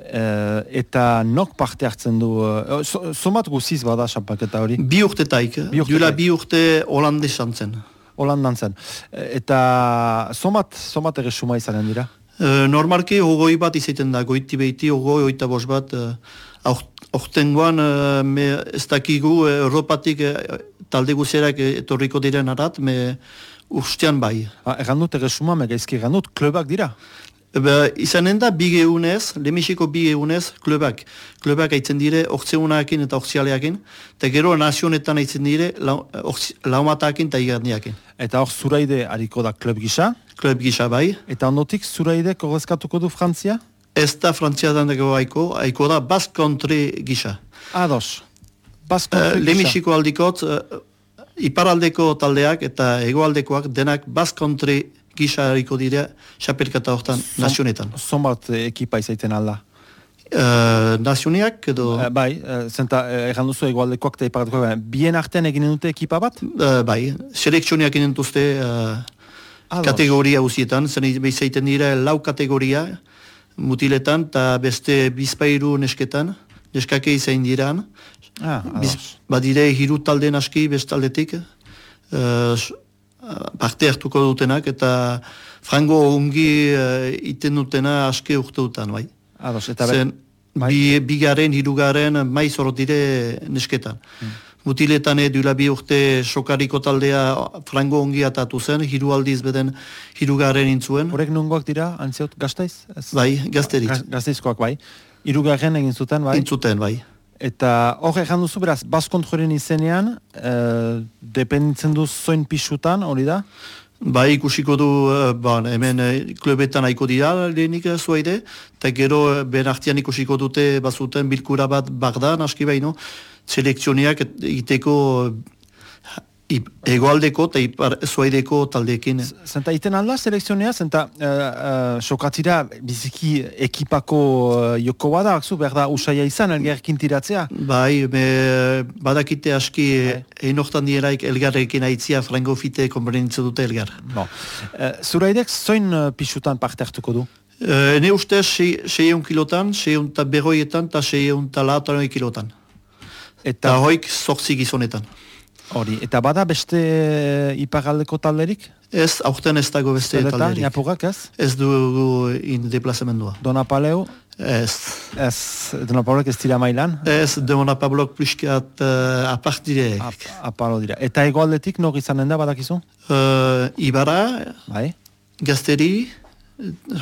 Eh, eta nok parte hartzen du, uh, so, somat guziz bada xapelketa hori? Bi urtetaik, Bi urtetaik. duela bi urte holandesan zen. Holandan zen. Eh, Eta somat, somat ere suma izanen dira? Uh, normalki ogoi bat izaiten da, goiti behiti, ogoi, oita bos bat, uh, aurtengoan uh, me ez dakigu uh, Europatik uh, talde guzerak uh, etorriko diren arat, me ustean bai. Ah, Egan dut ere suma, megaizki egan dut, klubak dira? Ba, izanen da bi geunez, lemisiko bi geunez, klubak. Klubak aitzen dire ortseunakin eta ortsialeakin, eta gero nazionetan aitzen dire lau, ortsi- laumatakin eta igarniakin. Eta hor zuraide hariko da klub gisa, Klub gisa bai, eta ondotik zuraide korrezkatuko du Frantzia? ez da frantziadan dago aiko, aiko da Basque Country gisa. Ados. Basko Uh, lemisiko aldikot, uh, iparaldeko taldeak eta hegoaldekoak denak Basque Country gisa hariko dire xapelkata hortan nazionetan. Zonbat eh, ekipa izaiten alda. Uh, nazioniak edo... Eh, bai, uh, zenta, uh, egan duzu egualdekoak eta iparatuko, bien artean eginen dute ekipa bat? Uh, bai, selekzioniak inentuzte uh, Ados. kategoria uzietan, zen bezaiten dira lau kategoria mutiletan eta beste bizpairu nesketan, neskake izain diran. Ah, Biz, badire hiru talde naski bestaldetik, uh, uh, parte hartuko dutenak eta frango ongi uh, iten dutena aske urte dutan, bai. Ados, eta Zen, bai. bi, bigaren, hirugaren, maiz hor dire nesketan. Mutiletan edula bi urte sokariko taldea frango ongi atatu zen, hiru aldiz beden hirugaren intzuen. Horrek nungoak dira, antziot, gaztaiz? Ez? Bai, gazterik. Gaz- Gazteizkoak bai. Irugarren egin zuten, bai? Intzuten, bai. Eta hor egan duzu, beraz, baskontroren izenean, eh, dependitzen du zoin pixutan, hori da? Bai, ikusiko du, eh, ba, hemen eh, klubetan aiko dira lehenik eh, zuaide, eta gero ben artean ikusiko dute bazuten bilkura bat bagdan, aski baino, selekzioniak et- egiteko eh, ip- egoaldeko eta ipar zuaideko taldeekin. Zenta iten alda selekzionea, zenta uh, uh, sokatzira biziki ekipako uh, joko bada, akzu, behar da usaia izan, elgerkin tiratzea. Bai, me, badakite aski bai. einortan dieraik elgarrekin aitzia frango fite konbrenitze dute elgar. Bo. Uh, zuraidek zoin uh, pixutan parte hartuko du? Uh, ne ustez, seieun kilotan, seieun eta berroietan, eta seieun eta lautanoi kilotan. Eta Eta hoik zortzi gizonetan. Hori, eta bada beste uh, iparaldeko talderik? Ez, aurten ez dago beste Zerretan, talderik. Japurrak ez? Ez dugu in deplazamendua. Dona Paleu, Ez. ez, Dona Paulek ez dira mailan? Ez, demona Pablok pliskat uh, apart direk. Ap, apalo dira. Eta egoaldetik nor izanen da badakizu? Uh, Ibara, Bai. Gazteri,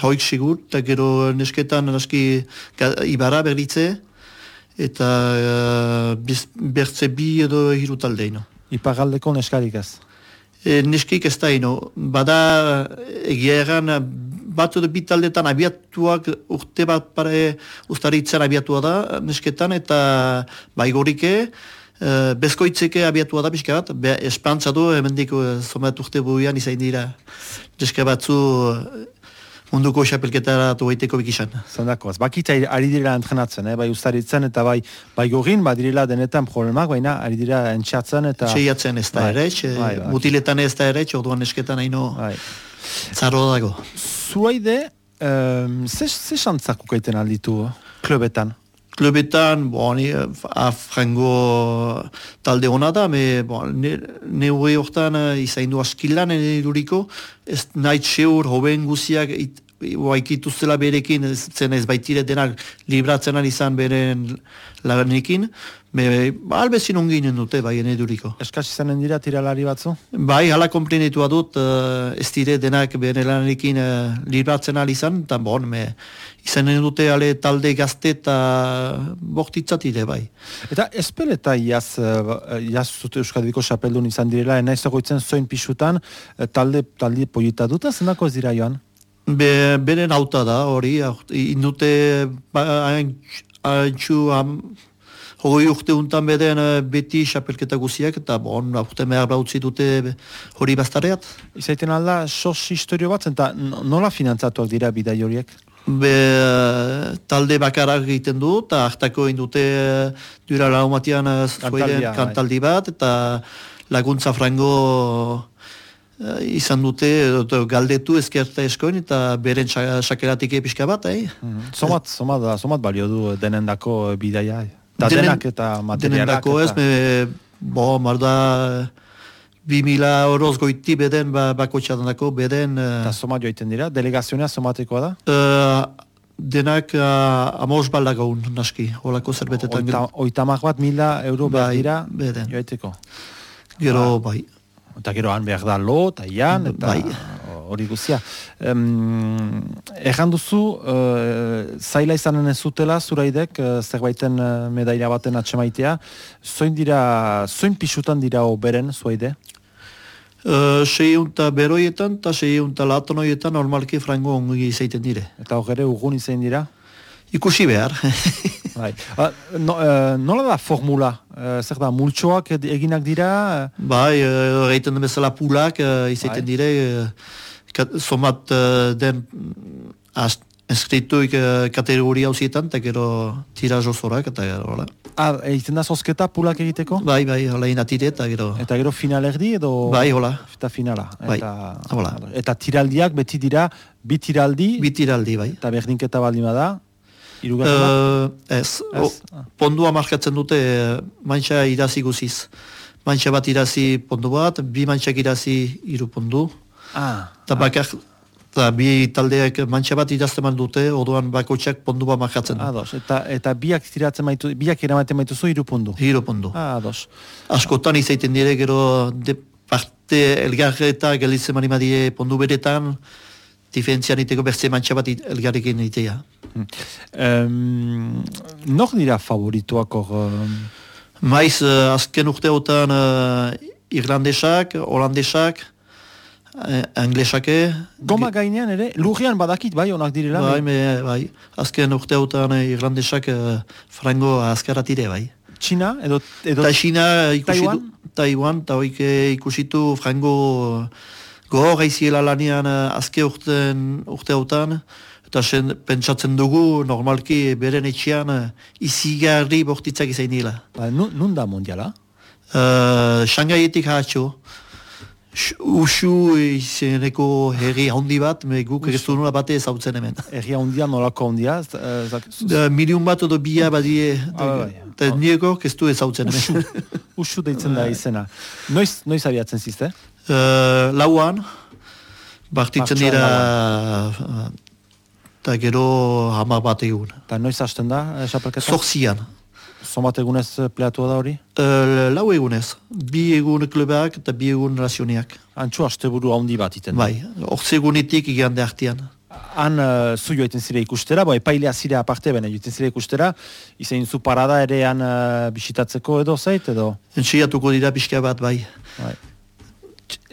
hoik sigur, eta gero nesketan aski ga- Ibarra berditze, eta uh, bertze bi edo hiru taldeino. Ipagaldeko neskarik ez. E, neskik ez da ino, bada egia egan bat edo bi taldetan abiatuak urte bat pare ustaritzen abiatua da nesketan eta baigorike e, bezkoitzeke abiatua da pixka bat, be, esperantza du hemendik e, zomat urte buian izain dira. Neska batzu munduko xapelketara tuaiteko bikisan. Zendako, ez bakitza ari direla entrenatzen, eh? bai ustaritzen eta bai bai gogin, badirela denetan problemak, baina ari dira entxatzen eta... Txeiatzen ez da Bai, ere, bai, bai. mutiletan ez da ere, orduan nesketan haino Bai. zarro dago. Zuaide, um, ze, ze xantzak ukaiten alditu klubetan? Klubetan, bon, ni, eh, a frango talde hona da, me, bon, ne, ne hori hortan uh, izain du askilan eduriko, ez nahi txeur, hoben guziak, it, Oaikitu zela berekin, zen ez baitire denak libratzen izan beren lanekin, me, ba, albezin onginen dute, bai, eduriko. Eskasi zenen dira tiralari batzu? Bai, hala komprenitua dut, uh, ez dire denak bere lanarekin uh, libratzen ari izan, eta bon, me, izanen dute ale talde gazte eta bortitzat ire, bai. Eta espel eta iaz, iaz zute Euskadiko xapeldun izan direla, enaiz egoitzen zoin pixutan, eh, talde, talde polita duta, zenako ez dira joan? Be, beren auta da, hori, indute ba, hain- haintxu am, hogei urte untan beden eh, beti xapelketa guziak, eta bon, aurte mehar bautzi dute hori bastareat. Izaiten alda, sos historio bat, eta nola finantzatuak dira bidai horiek? Be, talde bakarak egiten du, eta hartako indute eh, dura lau matian eh, bai. kantaldi bat, eta laguntza frango izan dute, edo galdetu ezkerta eskoin, eta beren sakeratik pixka bat, eh? Somat, somat, da- somat balio du denendako bidaia. Da Denen- denak eta materialak. Denendako ez, eta- me, bo, marda, bi mila horoz goiti beden, ba, bako txadandako beden, Eta somat joiten dira, delegazionea somatekoa da? uh, denak uh, amos baldagaun, naski, holako zerbetetan. Oita, oitamak bat mila euro behar Bai, dira beden. joiteko. Gero, bai. Eta gero han behar da lo, eta ian, eta Bai. hori guzia. Um, Egan duzu, uh, zaila izanen ez zutela, zuraidek, uh, zerbaiten uh, medaila baten atxemaitea. Zoin dira, zoin pixutan dira beren, zuaide? Uh, Seiunta beroietan eta seiunta latonoietan normalki frango ongi izaiten dire. Eta hor ere urgun izan dira? Ikusi behar. [LAUGHS] Bai. Ah, no, eh, nola da formula? Eh, zer da, multsoak ed- eginak dira? bai, uh, reiten bezala pulak uh, izaiten Bai. dire, uh, somat uh, den mm, az- inskrituik uh, kategoria hausietan, eta gero tirajo zorak, eta gero, hola. Ah, egiten da zozketa pulak egiteko? Bai, bai, hola inatire, eta gero, Eta gero final erdi edo? bai, hola, Eta finala. Bai, Eta, hola. eta tiraldiak beti dira, bi tiraldi, bitiraldi, bai. eta berdinketa bada, irugarrena. Uh, ez, Ez? O, pondua markatzen dute uh, mantxa irazi guziz. Mantxa bat irazi pondu bat, bi mantxak irazi hiru pondu. ah, Eta bakar, eta bi taldeak mantxa bat irazten dute, orduan bakotxak pondu bat markatzen du. ados. Eta, eta biak tiratzen maitu, biak eramaten maituzu hiru pundu. Hiru pondu. Ah, ados. Askotan izaiten dire gero de parte elgarre eta gelitzen mani madie pondu beretan, diferentzian iteko berze mantxa bat elgarrekin itea. Um, nor dira favorituak hor? Um, Maiz, uh, azken urteotan uh, irlandesak, holandesak, uh, anglesake, goma gainean ere, lurrian badakit bai, onak direla. bai, me, bai, azken urteotan uh, irlandesak uh, frango azkaratire, bai. Txina, edo, edo Eta China ikusi Taiwan? Taiwan, eta hoik eh, ikusitu frango uh, gogor gaiziela lanian uh, azke urten, urteotan, eta sen, pentsatzen dugu normalki beren etxean uh, izigarri bortitzak izain dira. ba, nu, nun da mondiala? Uh, Shangaietik haatxo. Sh- Usu izeneko herri handi bat, me guk ez du nola bate ezautzen hemen. Erria hundia, nolako eh, zak- Da, milion bat edo bia badie, Ah, bai. eta nieko ez du ezautzen hemen. Usu deitzen da [LAUGHS] izena. Noiz, noiz abiatzen zizte? Uh, lauan, Martxoan dira, eta gero hamar bat egun. Eta noiz hasten da, eh, xapelketa? Zorzian. Somat egunez eh, pleatua da hori? Uh, lau egunez, bi egun klubeak eta bi egun razioniak. Antxu asteburu handi bat iten. Bai, ortze egunetik igande artean. han uh, zu joiten zire ikustera, bo, epailea zire aparte, baina joiten zire ikustera, izain zu parada ere han uh, bisitatzeko edo zait, edo? Entxeiatuko dira pixka bat bai. Bai.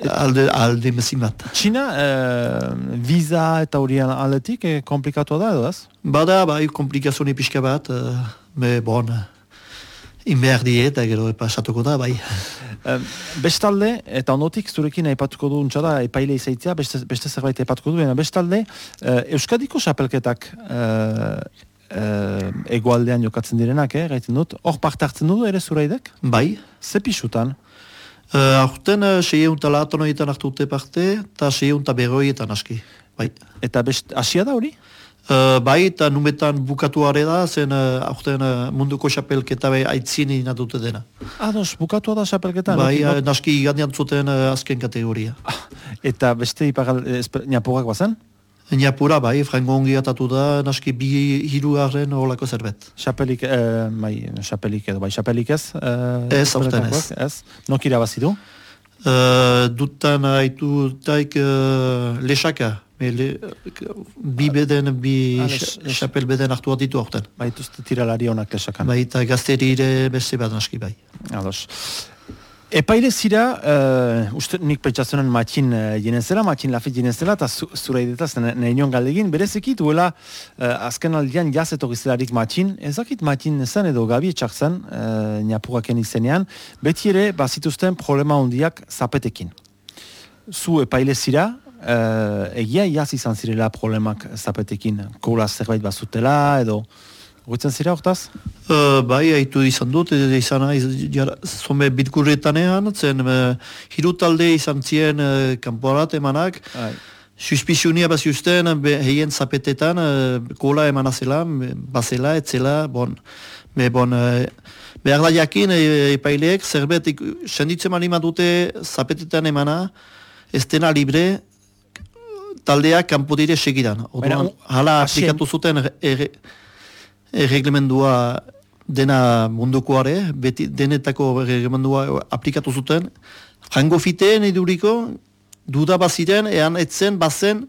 Alde, alde bat. Txina, uh, visa eta hori aldetik, eh, komplikatu da edo ez? Bada, bai, komplikazioni pixka bat, uh, me bon, inbehar die eta gero pasatuko da, bai. Um, bestalde, eta ondotik zurekin aipatuko du untxada, epaile izaitzea, beste, beste zerbait aipatuko du, baina bestalde, uh, Euskadiko xapelketak uh, uh, egoaldean jokatzen direnak, eh, gaiten dut, hor parte hartzen du ere zuraidek? Bai. Ze pixutan? Uh, aurten, uh, seieunta latonoietan hartu dute parte, eta seieunta berroietan aski. Bai. Eta best, asia da hori? Uh, bai, eta numetan bukatu are da, zen uh, aurten uh, munduko xapelketa bai aitzini natute dena. Ados, bukatu da xapelketa? Bai, uh, naski gandian zuten uh, azken kategoria. Eta beste ipagal, niapurrak bazen? Niapura, bai, frango ongi atatu da, naski bi hiru garren horlako zerbet. Xapelik, eh, bai, xapelik edo, bai, xapelik ez? Eh, Ez, aurten ez. ez. Nok irabazidu? Uh, dutan haitu taik uh, lesaka. Me Le, bi beden, bi Ah, xapel beden hartu ditu aurten. Baituzte tiralari honak lesakan. Bai, eta gazteri ere beste bat naski bai. Ados. Epaile zira, uh, uste nik pentsatzen matxin uh, jenen zela, matxin lafit jenen zela, eta zu, zura idetaz, nahi nion galdegin, bereziki duela uh, azken aldian jaz etorri zelarik matxin, ezakit matxin zen edo gabi etxak zen, uh, niapuraken izenean, beti ere bazituzten problema hondiak zapetekin. Zu epaile zira, uh, egia jaz izan zirela problemak zapetekin, kola zerbait bazutela edo, Goitzen zira, hortaz? Uh, bai, haitu izan dut, e, izan zome bitkurretanean, zen uh, hiru talde izan zien uh, kanporat emanak, Ai. Suspizionia bat zuzten, heien zapetetan, uh, kola emana zela, me- bazela, etzela, bon, me bon, uh, behar da jakin, e, epaileek, zerbet, ik- senditzen mani dute zapetetan emana, ez dena libre, taldeak kanpo dire segidan. Orduan, hala aplikatu zuten erre- erre- erreglemendua dena mundukoare, beti denetako erreglemendua aplikatu zuten, frango fiteen eduriko, duda baziren, ean etzen bazen,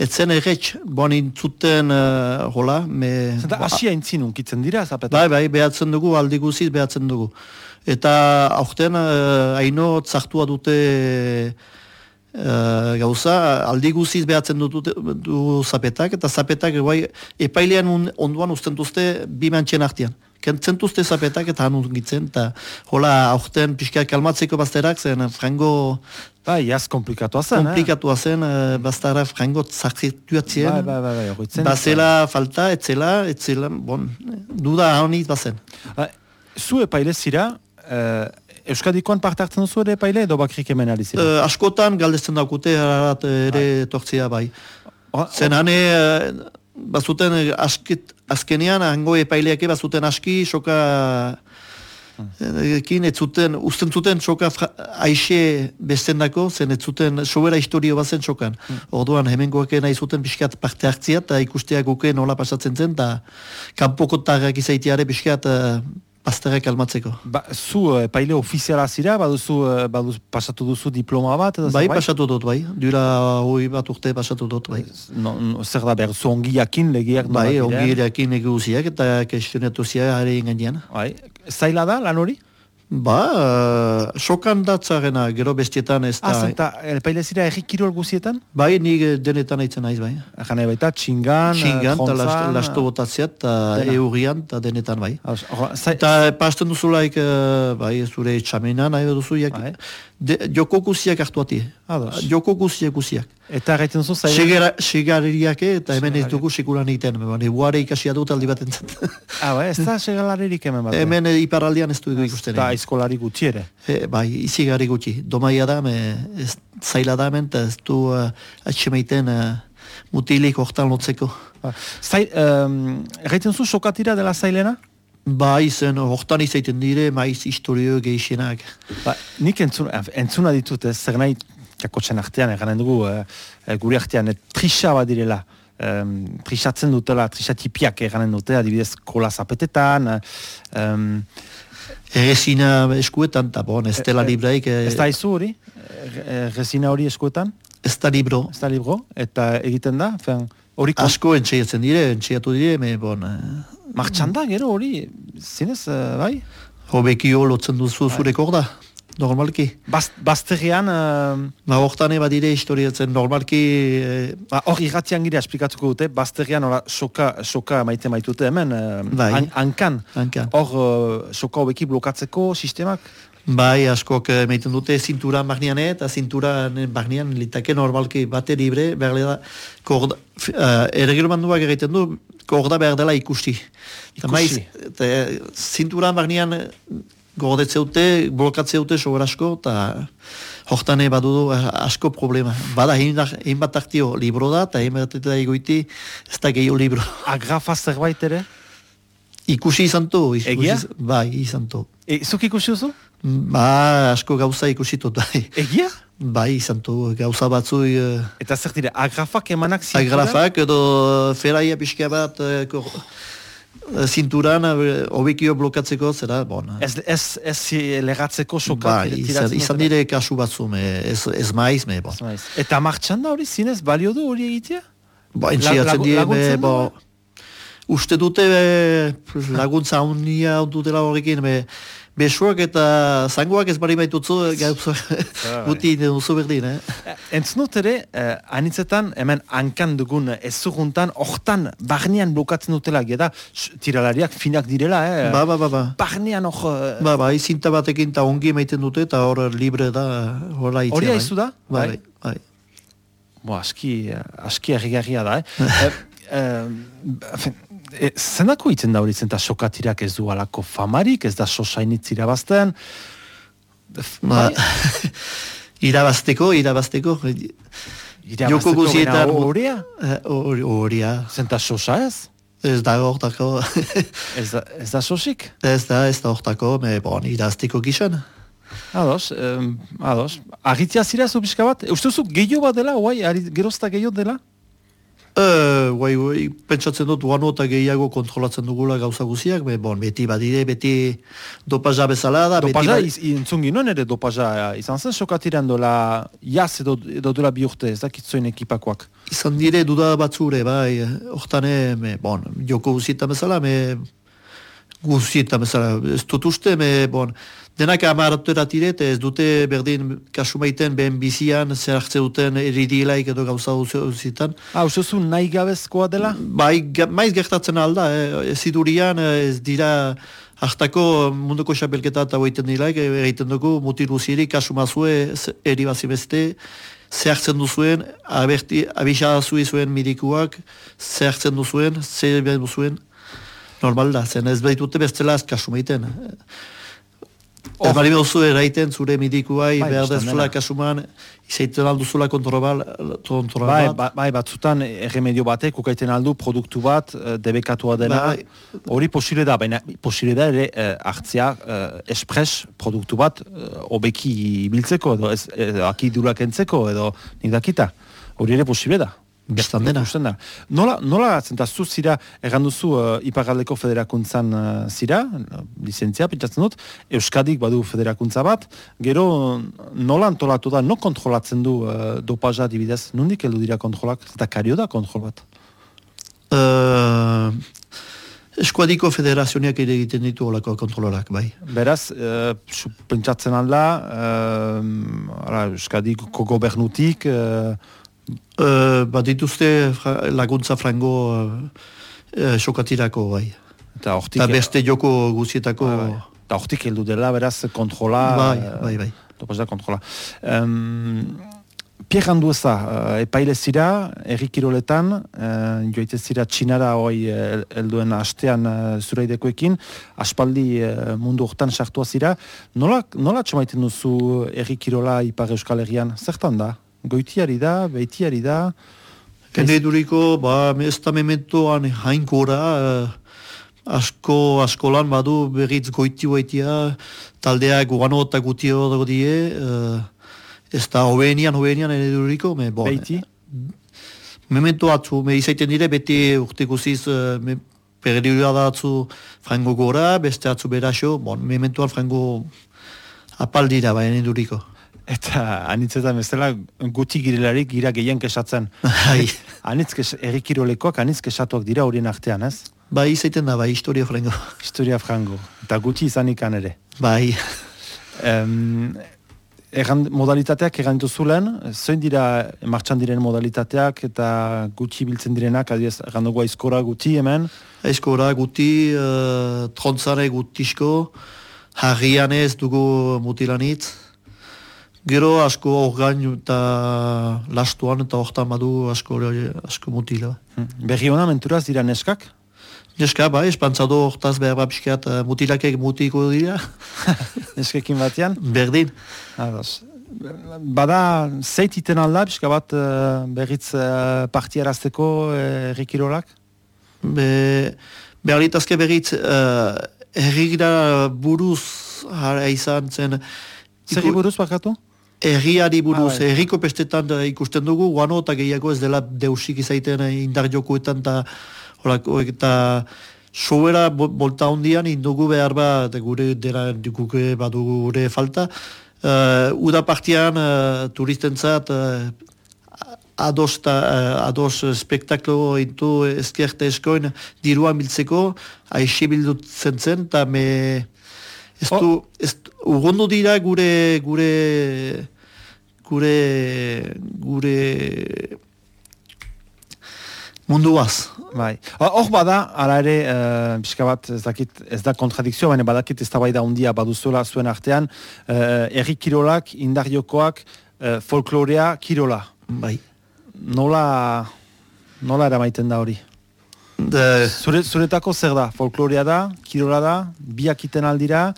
etzen erretx, bon intzuten, uh, hola, me... Zenta, asia intzin unkitzen dira, zapetak? Bai, bai, behatzen dugu, aldi guziz behatzen dugu. Eta aurten uh, haino zartua dute uh, gauza, aldi guziz behatzen dut, du zapetak, eta zapetak bai, epailean un, onduan usten duzte bi mantxen artian. Kentzen duzte zapetak eta han ungitzen, eta hola aurten pixka kalmatzeko bazterak zen frango Bai, jaz komplikatoa zen, komplikatua zen, uh, baztara frango eh? zarkituatzen. Bai, bai, bai, bai. Bazela falta, etzela, etzela, bon, duda honiz bazen. Ba, Zu epaile zira, eh, Euskadikoan parte hartzen duzu ere epaile edo bakrik hemen ari zira? Uh, askotan galdetzen daukute harat ere etortzea bai. Hor- Zen hane, uh, bazuten eh, askit, azkenean, hango epaileake bazuten aski, soka ekin ez zuten, usten zuten soka fra- aixe bestendako, zen ez zuten sobera historio bazen sokan. Orduan hemengoak nahi zuten pixkat parte hartzea, eta ikusteak guke nola pasatzen zen, eta kanpokotarrak izaiteare pixkat uh, pastarrak almatzeko. Ba, zu eh, epaile ofiziala zira, baduzu, eh, baduz, pasatu duzu diploma bat? Edo Bai, pasatu dut, bai. Dura hoi bat urte pasatu dut, bai. No, no, zer da behar, zu ongi jakin legiak Bai, ongi erakin eguziak eta kestionatu zia are ingendian. Bai, zaila da, lan hori? Ba, sokan datzarena, gero bestietan ez Ah, da. zenta, epaile zira erri kirol guzietan? Bai, nik eh, denetan aitzen naiz, bai. Jane baita, txingan, eh, Txingan, eta jontzan, last, lasto botatziat, eta eurian, eta denetan, bai. Zai- Eta pasten duzulaik, bai, zure txamena nahi duzu, jak, Bai. de, joko guziak hartuati. Joko guziak guziak. Eta gaiten zu zaila? Segera, segarriak eta hemen ez dugu sekuran egiten, baina buare ikasia dut aldi bat entzat. Ah, bai, ez da [LAUGHS] segalaririk hemen bat. hemen eh, iparraldian ez dugu ikusten. Eta aizkolari gutxi ere. E, bai, izi gari gutxi. Domaia da, me, ez, zaila da hemen, ez du uh, atxemeiten uh, mutilik hortan lotzeko. Ba, Zai, um, gaiten zu sokatira dela zailena? Bai, zen, hortan izaiten dire, maiz historio geixenak. Ba, nik entzuna, entzuna ditut, ez, zer nahi, kakotxen artean, eganen dugu, eh, eh, gure artean, eh, trisa bat direla, um, trisatzen dutela, trisatipiak eganen dute, adibidez, kola zapetetan, eh, um, Errezina eskuetan, eta bon, ez dela libraik, eh, ez da izu hori, Eh, resina hori eskuetan, ez da libro. ez da libro, eta egiten da, fen, Hori Asko entxeiatzen dire, entxeiatu dire, me bon, eh, martxan da, gero hori, zinez, eh, bai? hobekio lotzen duzu zure korda, normalki. Baz, bazterrean, eh, Ba, hortan eba dire historiatzen normalki, eh, ba, hor irratian gira esplikatuko dute, bazterrean ora, soka, soka maite maitute hemen, eh, Bai. hankan. hankan. Hor, eh, soka hobeki blokatzeko sistemak? Bai, askok eh, meiten dute zintura magnian eta zintura magnian litake normalki bate libre, behar da, korda, uh, erregilumanduak egiten du, korda behar dela ikusti. Ikusi. maiz, eta, zintura magnian eh, gordetze dute, blokatze dute sober asko, eta hortane badu eh, asko problema. Bada, hainbat aktio libro da, eta hainbat eta egoiti, ez da gehiago libro. [LAUGHS] Agrafa zerbait ere? Ikusi izan du, Egia? bai, izan du. E, zuk ikusi duzu? Ba, asko gauza ikusi dut, bai. Egia? Bai, izan du, gauza batzui... Uh, Eta zer dira, agrafak emanak zinturan? agrafak edo feraia pixka bat uh, zinturan uh, hobekio blokatzeko, zera, bon. Ez, ez, ez legatzeko soka Bai, tira- izan, izan dire kasu batzu, me, ez, ez maiz, me, bon. Maiz. Eta martxan da hori zinez balio du hori egitea? Entxiatzen lagu- dire, me, bo, uste dute e, [LAUGHS] laguntza handia dutela horrekin, me, besoak eta zangoak ez bari baitutzu, gauza, [LAUGHS] guti duzu berdin, eh? Entzun dut ere, eh, anitzetan, hemen hankan dugun ezuruntan, hortan, barnean blokatzen dutela, s- tiralariak finak direla, eh? Ba, ba, ba, ba. Barnean hor... eh, Ba, bai, zinta batekin eta ongi maiten dute, eta hor libre da, horra itzia. Hori bai. haizu da? Bai, Bai. bai. Bo, aski, eh, aski errigarria da, eh? [LAUGHS] eh, eh, afen, e, zenako itzen da hori zen, eta sokatirak ez du alako famarik, ez da sosainitz irabazten, Ba, [LAUGHS] irabazteko, irabazteko. irabazteko joko guzietan- gena horia, Eh, hori- Horia, zenta sosa ez? ez da hortako, [LAUGHS] Ez da, ez da sosik? ez da, ez da hortako, me, bon, irazteko gizan. Ados, em, ados. Agitzia zira zu pixka bat? Uste duzu gehiago bat dela, guai, ari, gerozta gehiago dela? Uh, guai, guai, pentsatzen dut, guano eta gehiago kontrolatzen dugula gauza guziak, me, bon, beti badire, beti dopaja bezala da, Dopaja, beti iz, entzun ginoen ere dopaja izan zen, sokatiran dola jaz edo, edo dola bi urte, ez dakitzoin ekipakoak. izan dire duda batzure, bai, hortane, me, bon, joko guzietan bezala, me, guzietan bezala, ez dut uste, me, bon, denak amaratera tiret, ez dute berdin kasumaiten behen bizian, zer hartze duten eridilaik edo gauza guzietan, Ah, uste duzu nahi gabezkoa dela? bai, ga, maiz gertatzen alda, eh, ez idurian, eh, ez dira, hartako munduko xapelketa eta hoiten dilaik, eh, egiten dugu, mutil guziri, kasumazue, ze- eri bazimeste, zehartzen duzuen, aberti, abisa zui zuen midikuak, zehartzen duzuen, zer behar duzuen, normal da, zen ez behitute bestela ez kasumeiten. Ez bali behuzu eraiten zure midikuai, Bai, behar dezula kasuman, izaiten alduzula kontrobal, kontrol Bai, bat. ba, bai, batzutan erremedio batek ukaiten aldu produktu bat eh, debekatua dena. Bai. Hori posile da, baina posile da ere eh, hartzea eh, espres produktu bat hobeki biltzeko edo ez, edo akidurak entzeko edo nik dakita. Hori ere posible da. Bistan dena. Ikusten da. Nola, nola zenta zu zira, erran duzu uh, Iparraldeko federakuntzan uh, zira, lizentzia, pentsatzen dut, Euskadik badu federakuntza bat, gero nola antolatu da, no kontrolatzen du uh, dopaja dibidez, nondik heldu dira kontrolak, eta kario da kontrol bat. Uh, eskuadiko federazioak ere egiten ditu olako kontrolak, bai. Beraz, su- pentsatzen alda, uh, ara, Euskadiko gobernutik, uh, Uh, bat dituzte fra, laguntza frango uh, uh, sokatirako, bai. eta hortik... Eta beste joko guzietako... Bai, bai. Eta hortik heldu dela, beraz, kontrola... Bai, bai, bai. Dopaja kontrola. Um, Pierre Andueza, uh, epaile zira, errikiroletan, uh, joite zira txinara hoi helduen astean uh, zuraidekoekin, aspaldi eh, mundu hortan sartua zira. Nola, nola txamaiten duzu errikirola Ipar Euskal Herrian? Zertan da? Goitiari da, beitiari da? Kende duriko, ba, ez da mementoan hainkora, uh, asko, askolan badu berriz goiti goitia, taldeak guano eta gutio dago die, uh, ez da hobenian, hobenian ene duriko, me, bon, Beiti? memento atzu, me izaiten dire beti urte guziz, uh, me, perioda da atzu frango gora, beste atzu beraxo, bon, mementoan frango apal dira, ba, ene duriko. Eta anitzetan bezala guti girelarik gira gehien kesatzen. [LAUGHS] Bai, Anitz kes, errikirolekoak anitz kesatuak dira horien artean, ez? bai izaiten da, bai, historia frango. Historia frango. Eta guti izanikan ere. Bai, Um, erran, modalitateak egan duzulen, zein dira martxan diren modalitateak eta gutxi biltzen direnak, adiez, erran dugu aizkora guti hemen, aizkora guti, uh, trontzare gutisko, harrian ez dugu mutilanitz. Gero asko orgain eta lastuan eta hortan badu asko, asko mutila. Hmm. berri hona menturaz dira neskak, Neska, bai, espantzado hortaz behar bat pixkat uh, mutilakek mutiko dira, [LAUGHS] neskekin batean, berdin. Ados. Bada, zeit iten alda, pixka bat eh, berriz uh, partiarazteko errikirolak? Be, behar litazke berriz, uh, buruz jara izan zen... Zerri buruz bakatu? Herriari buruz, Ah, bai. herriko pestetan da ikusten dugu, guano eta gehiago ez dela deusik izaiten eh, indar jokoetan eta horako eta sobera bo- bolta hondian indugu behar bat gure dela guke badugu gure falta. Uh, uda partian uh, turistentzat uh, ados, ta, uh, ados spektaklo intu ezkerte eskoin diruan biltzeko, aixi bildutzen zen, eta me ez du, ez, urgundu dira gure gure gure gure munduaz. Bai. Hor bada, ala ere, uh, pixka bat, ez dakit, ez da kontradikzio, baina badakit ez da handia baduzuela zuen artean, uh, erri kirolak, indar jokoak, uh, folklorea, kirola. Bai. Nola, nola eramaiten da hori? De, Zure, zuretako zer da? Folklorea da, kirola da, biak iten aldira,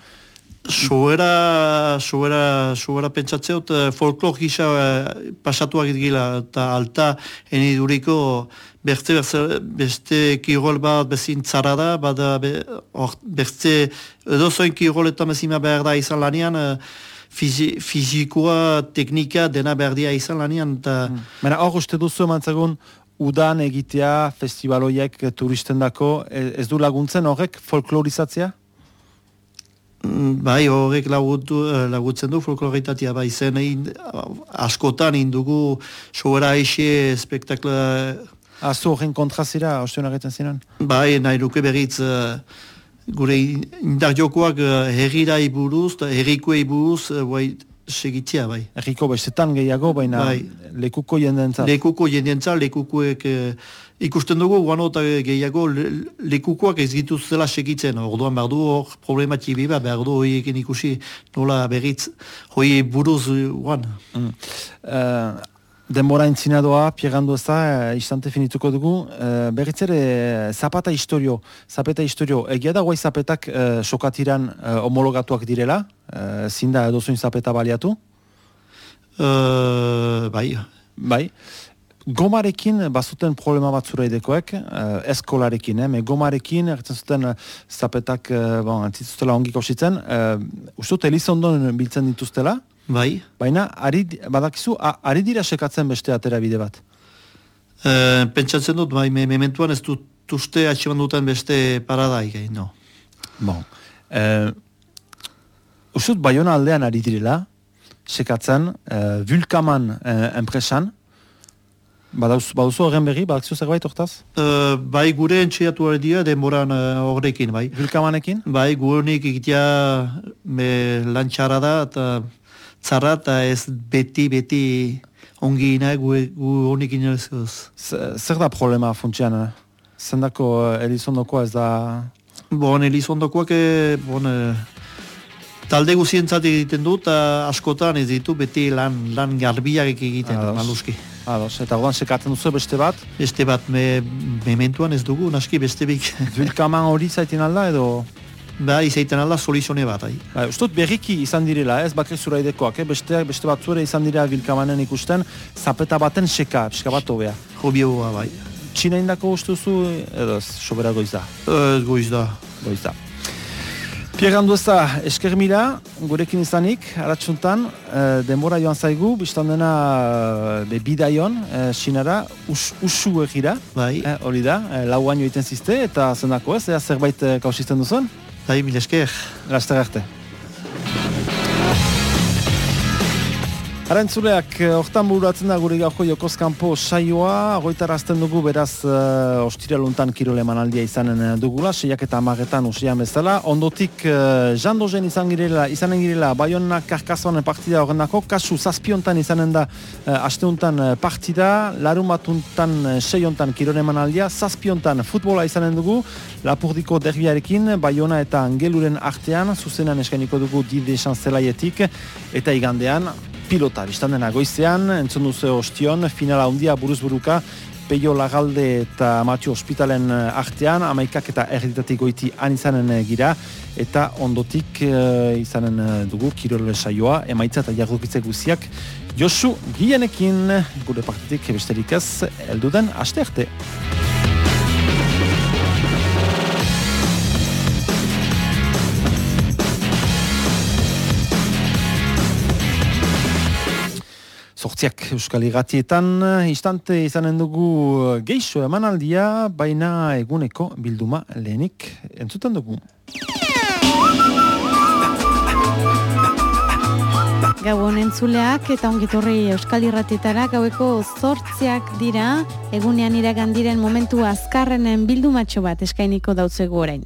Sobera, sobera, sobera pentsatzeot, eh, folklor gisa eh, pasatuak gila eta alta eni duriko beste, beste, beste kirol bat bezin tzara da, bada be, or, beste edozoin kiroletan bezima behar da izan lanian, eh, fizi, fizikoa, teknika dena behar dia izan lanian, eta Baina hor uste duzu emantzagun udan egitea festivaloiek turisten dako, e- ez du laguntzen horrek folklorizatzea? Mm, Bai, horrek laguntu, eh, laguntzen du folkloritatea, bai, zen egin, askotan indugu sobera eixe spektakla Azu horren kontrazira, ostean egiten ziren? Bai, nahi nuke berriz eh, gure indar jokoak uh, herrirai buruz, eta herrikoei buruz, uh, bai, segitzea, bai. Erriko bestetan gehiago, baina Bai. lekuko jendentzat. Lekuko jendientza, lekukoek eh, ikusten dugu, guano eta gehiago le, lekukoak ez dituztela segitzen, orduan behar du hor problema txibi bat, behar du horiekin ikusi nola berriz, hoi buruz eh, guan. Uh, denbora entzinadoa, piergandu ez da, uh, istante finituko dugu, uh, berriz ere zapata historio, zapeta historio, egia da guai zapetak uh, sokatiran uh, homologatuak direla, uh, zinda edozuin zapeta baliatu, Uh, bai, bai, Gomarekin bazuten problema bat zuraidekoek, uh, eskolarekin, eh? me gomarekin, ertzen zuten uh, zapetak, uh, bon, ez zituztela ongi kausitzen, uh, ustut Elizondon biltzen dituztela, bai. baina ari, badakizu, a, ari dira sekatzen beste atera bide bat. Uh, pentsatzen dut, bai, me, mementuan ez dut uste atxiban duten beste parada gai, no. Bon. Uh, Ustut Bayona aldean ari direla, sekatzen, uh, Vulkaman uh, enpresan, Badauz, baduzu horren berri, badakizu zerbait hortaz? Uh, bai, gure entxeatu hori dira denboran uh, horrekin, bai. Vulkamanekin? Bai, gurenik egitea me lantxara da, eta tzarra, eta ez beti, beti ongi ina, gu, gu honik Zer da problema funtsean? eh? Zendako uh, Elizondokoa ez da... Bon, Elizondokoak, eh, bon, eh, talde guzientzat egiten du, eta askotan ez ditu beti lan, lan garbiak egiten, Ados. maluski. Ados, eta orduan sekatzen duzu beste bat, Beste bat, me, mementuan ez dugu, naski beste bik. Vulkaman hori zaitin alda edo... Ba, izaiten alda soluzione bat, ai. Bai, ustut berriki izan direla, ez bakri zuraidekoak, eh? beste, beste bat zure izan dira Vilkamanen ikusten, zapeta baten seka, pixka bat hobea. Hobioa, bai. Txina indako ustuzu, edo ez, sobera goiz da, Uh, goiz da. goiz da. Pierre Andueza, esker mila, gurekin izanik, aratsuntan, eh, denbora joan zaigu, biztan dena eh, be bidaion, eh, sinara, us, usu egira, Bai, eh, hori da, eh, lau baino egiten zizte, eta zendako ez, ea zerbait eh, kausisten duzuen, bai, mil esker. laster arte. Arantzuleak, eh, hortan bururatzen da gure gauko jokozkampo saioa, goitarazten dugu beraz uh, ostiraluntan kirole manaldia izanen eh, dugula, seiak eta amagetan usian bezala. Ondotik, uh, jandozen izan girela, izanen girela, baionna karkasoan partida horrendako, kasu zazpiontan izanen da uh, asteuntan partida, uh, seiontan kirole manaldia, zazpiontan futbola izanen dugu, lapurdiko derbiarekin, baiona eta angeluren artean, zuzenan eskainiko dugu dide esan zelaietik, eta igandean, pilota. Bistan dena goizean, entzun duzu ostion, finala handia buruzburuka, Peio Lagalde eta Matio Hospitalen eh, artean, amaikak eta erditatik goiti han izanen eh, gira, eta ondotik uh, izanen dugu kirole saioa, emaitza eta jardukitze guziak, Josu Gienekin, gure partitik besterik ez, elduden, aste arte. Zortziak Euskal Iratietan, istante izanen dugu geixo emanaldia, baina eguneko bilduma lehenik entzuten dugu. Gau honen zuleak eta ongitorri Euskal Irratietara gaueko zortziak dira, egunean iragandiren momentu azkarrenen bildumatxo bat eskainiko dautzegu orain.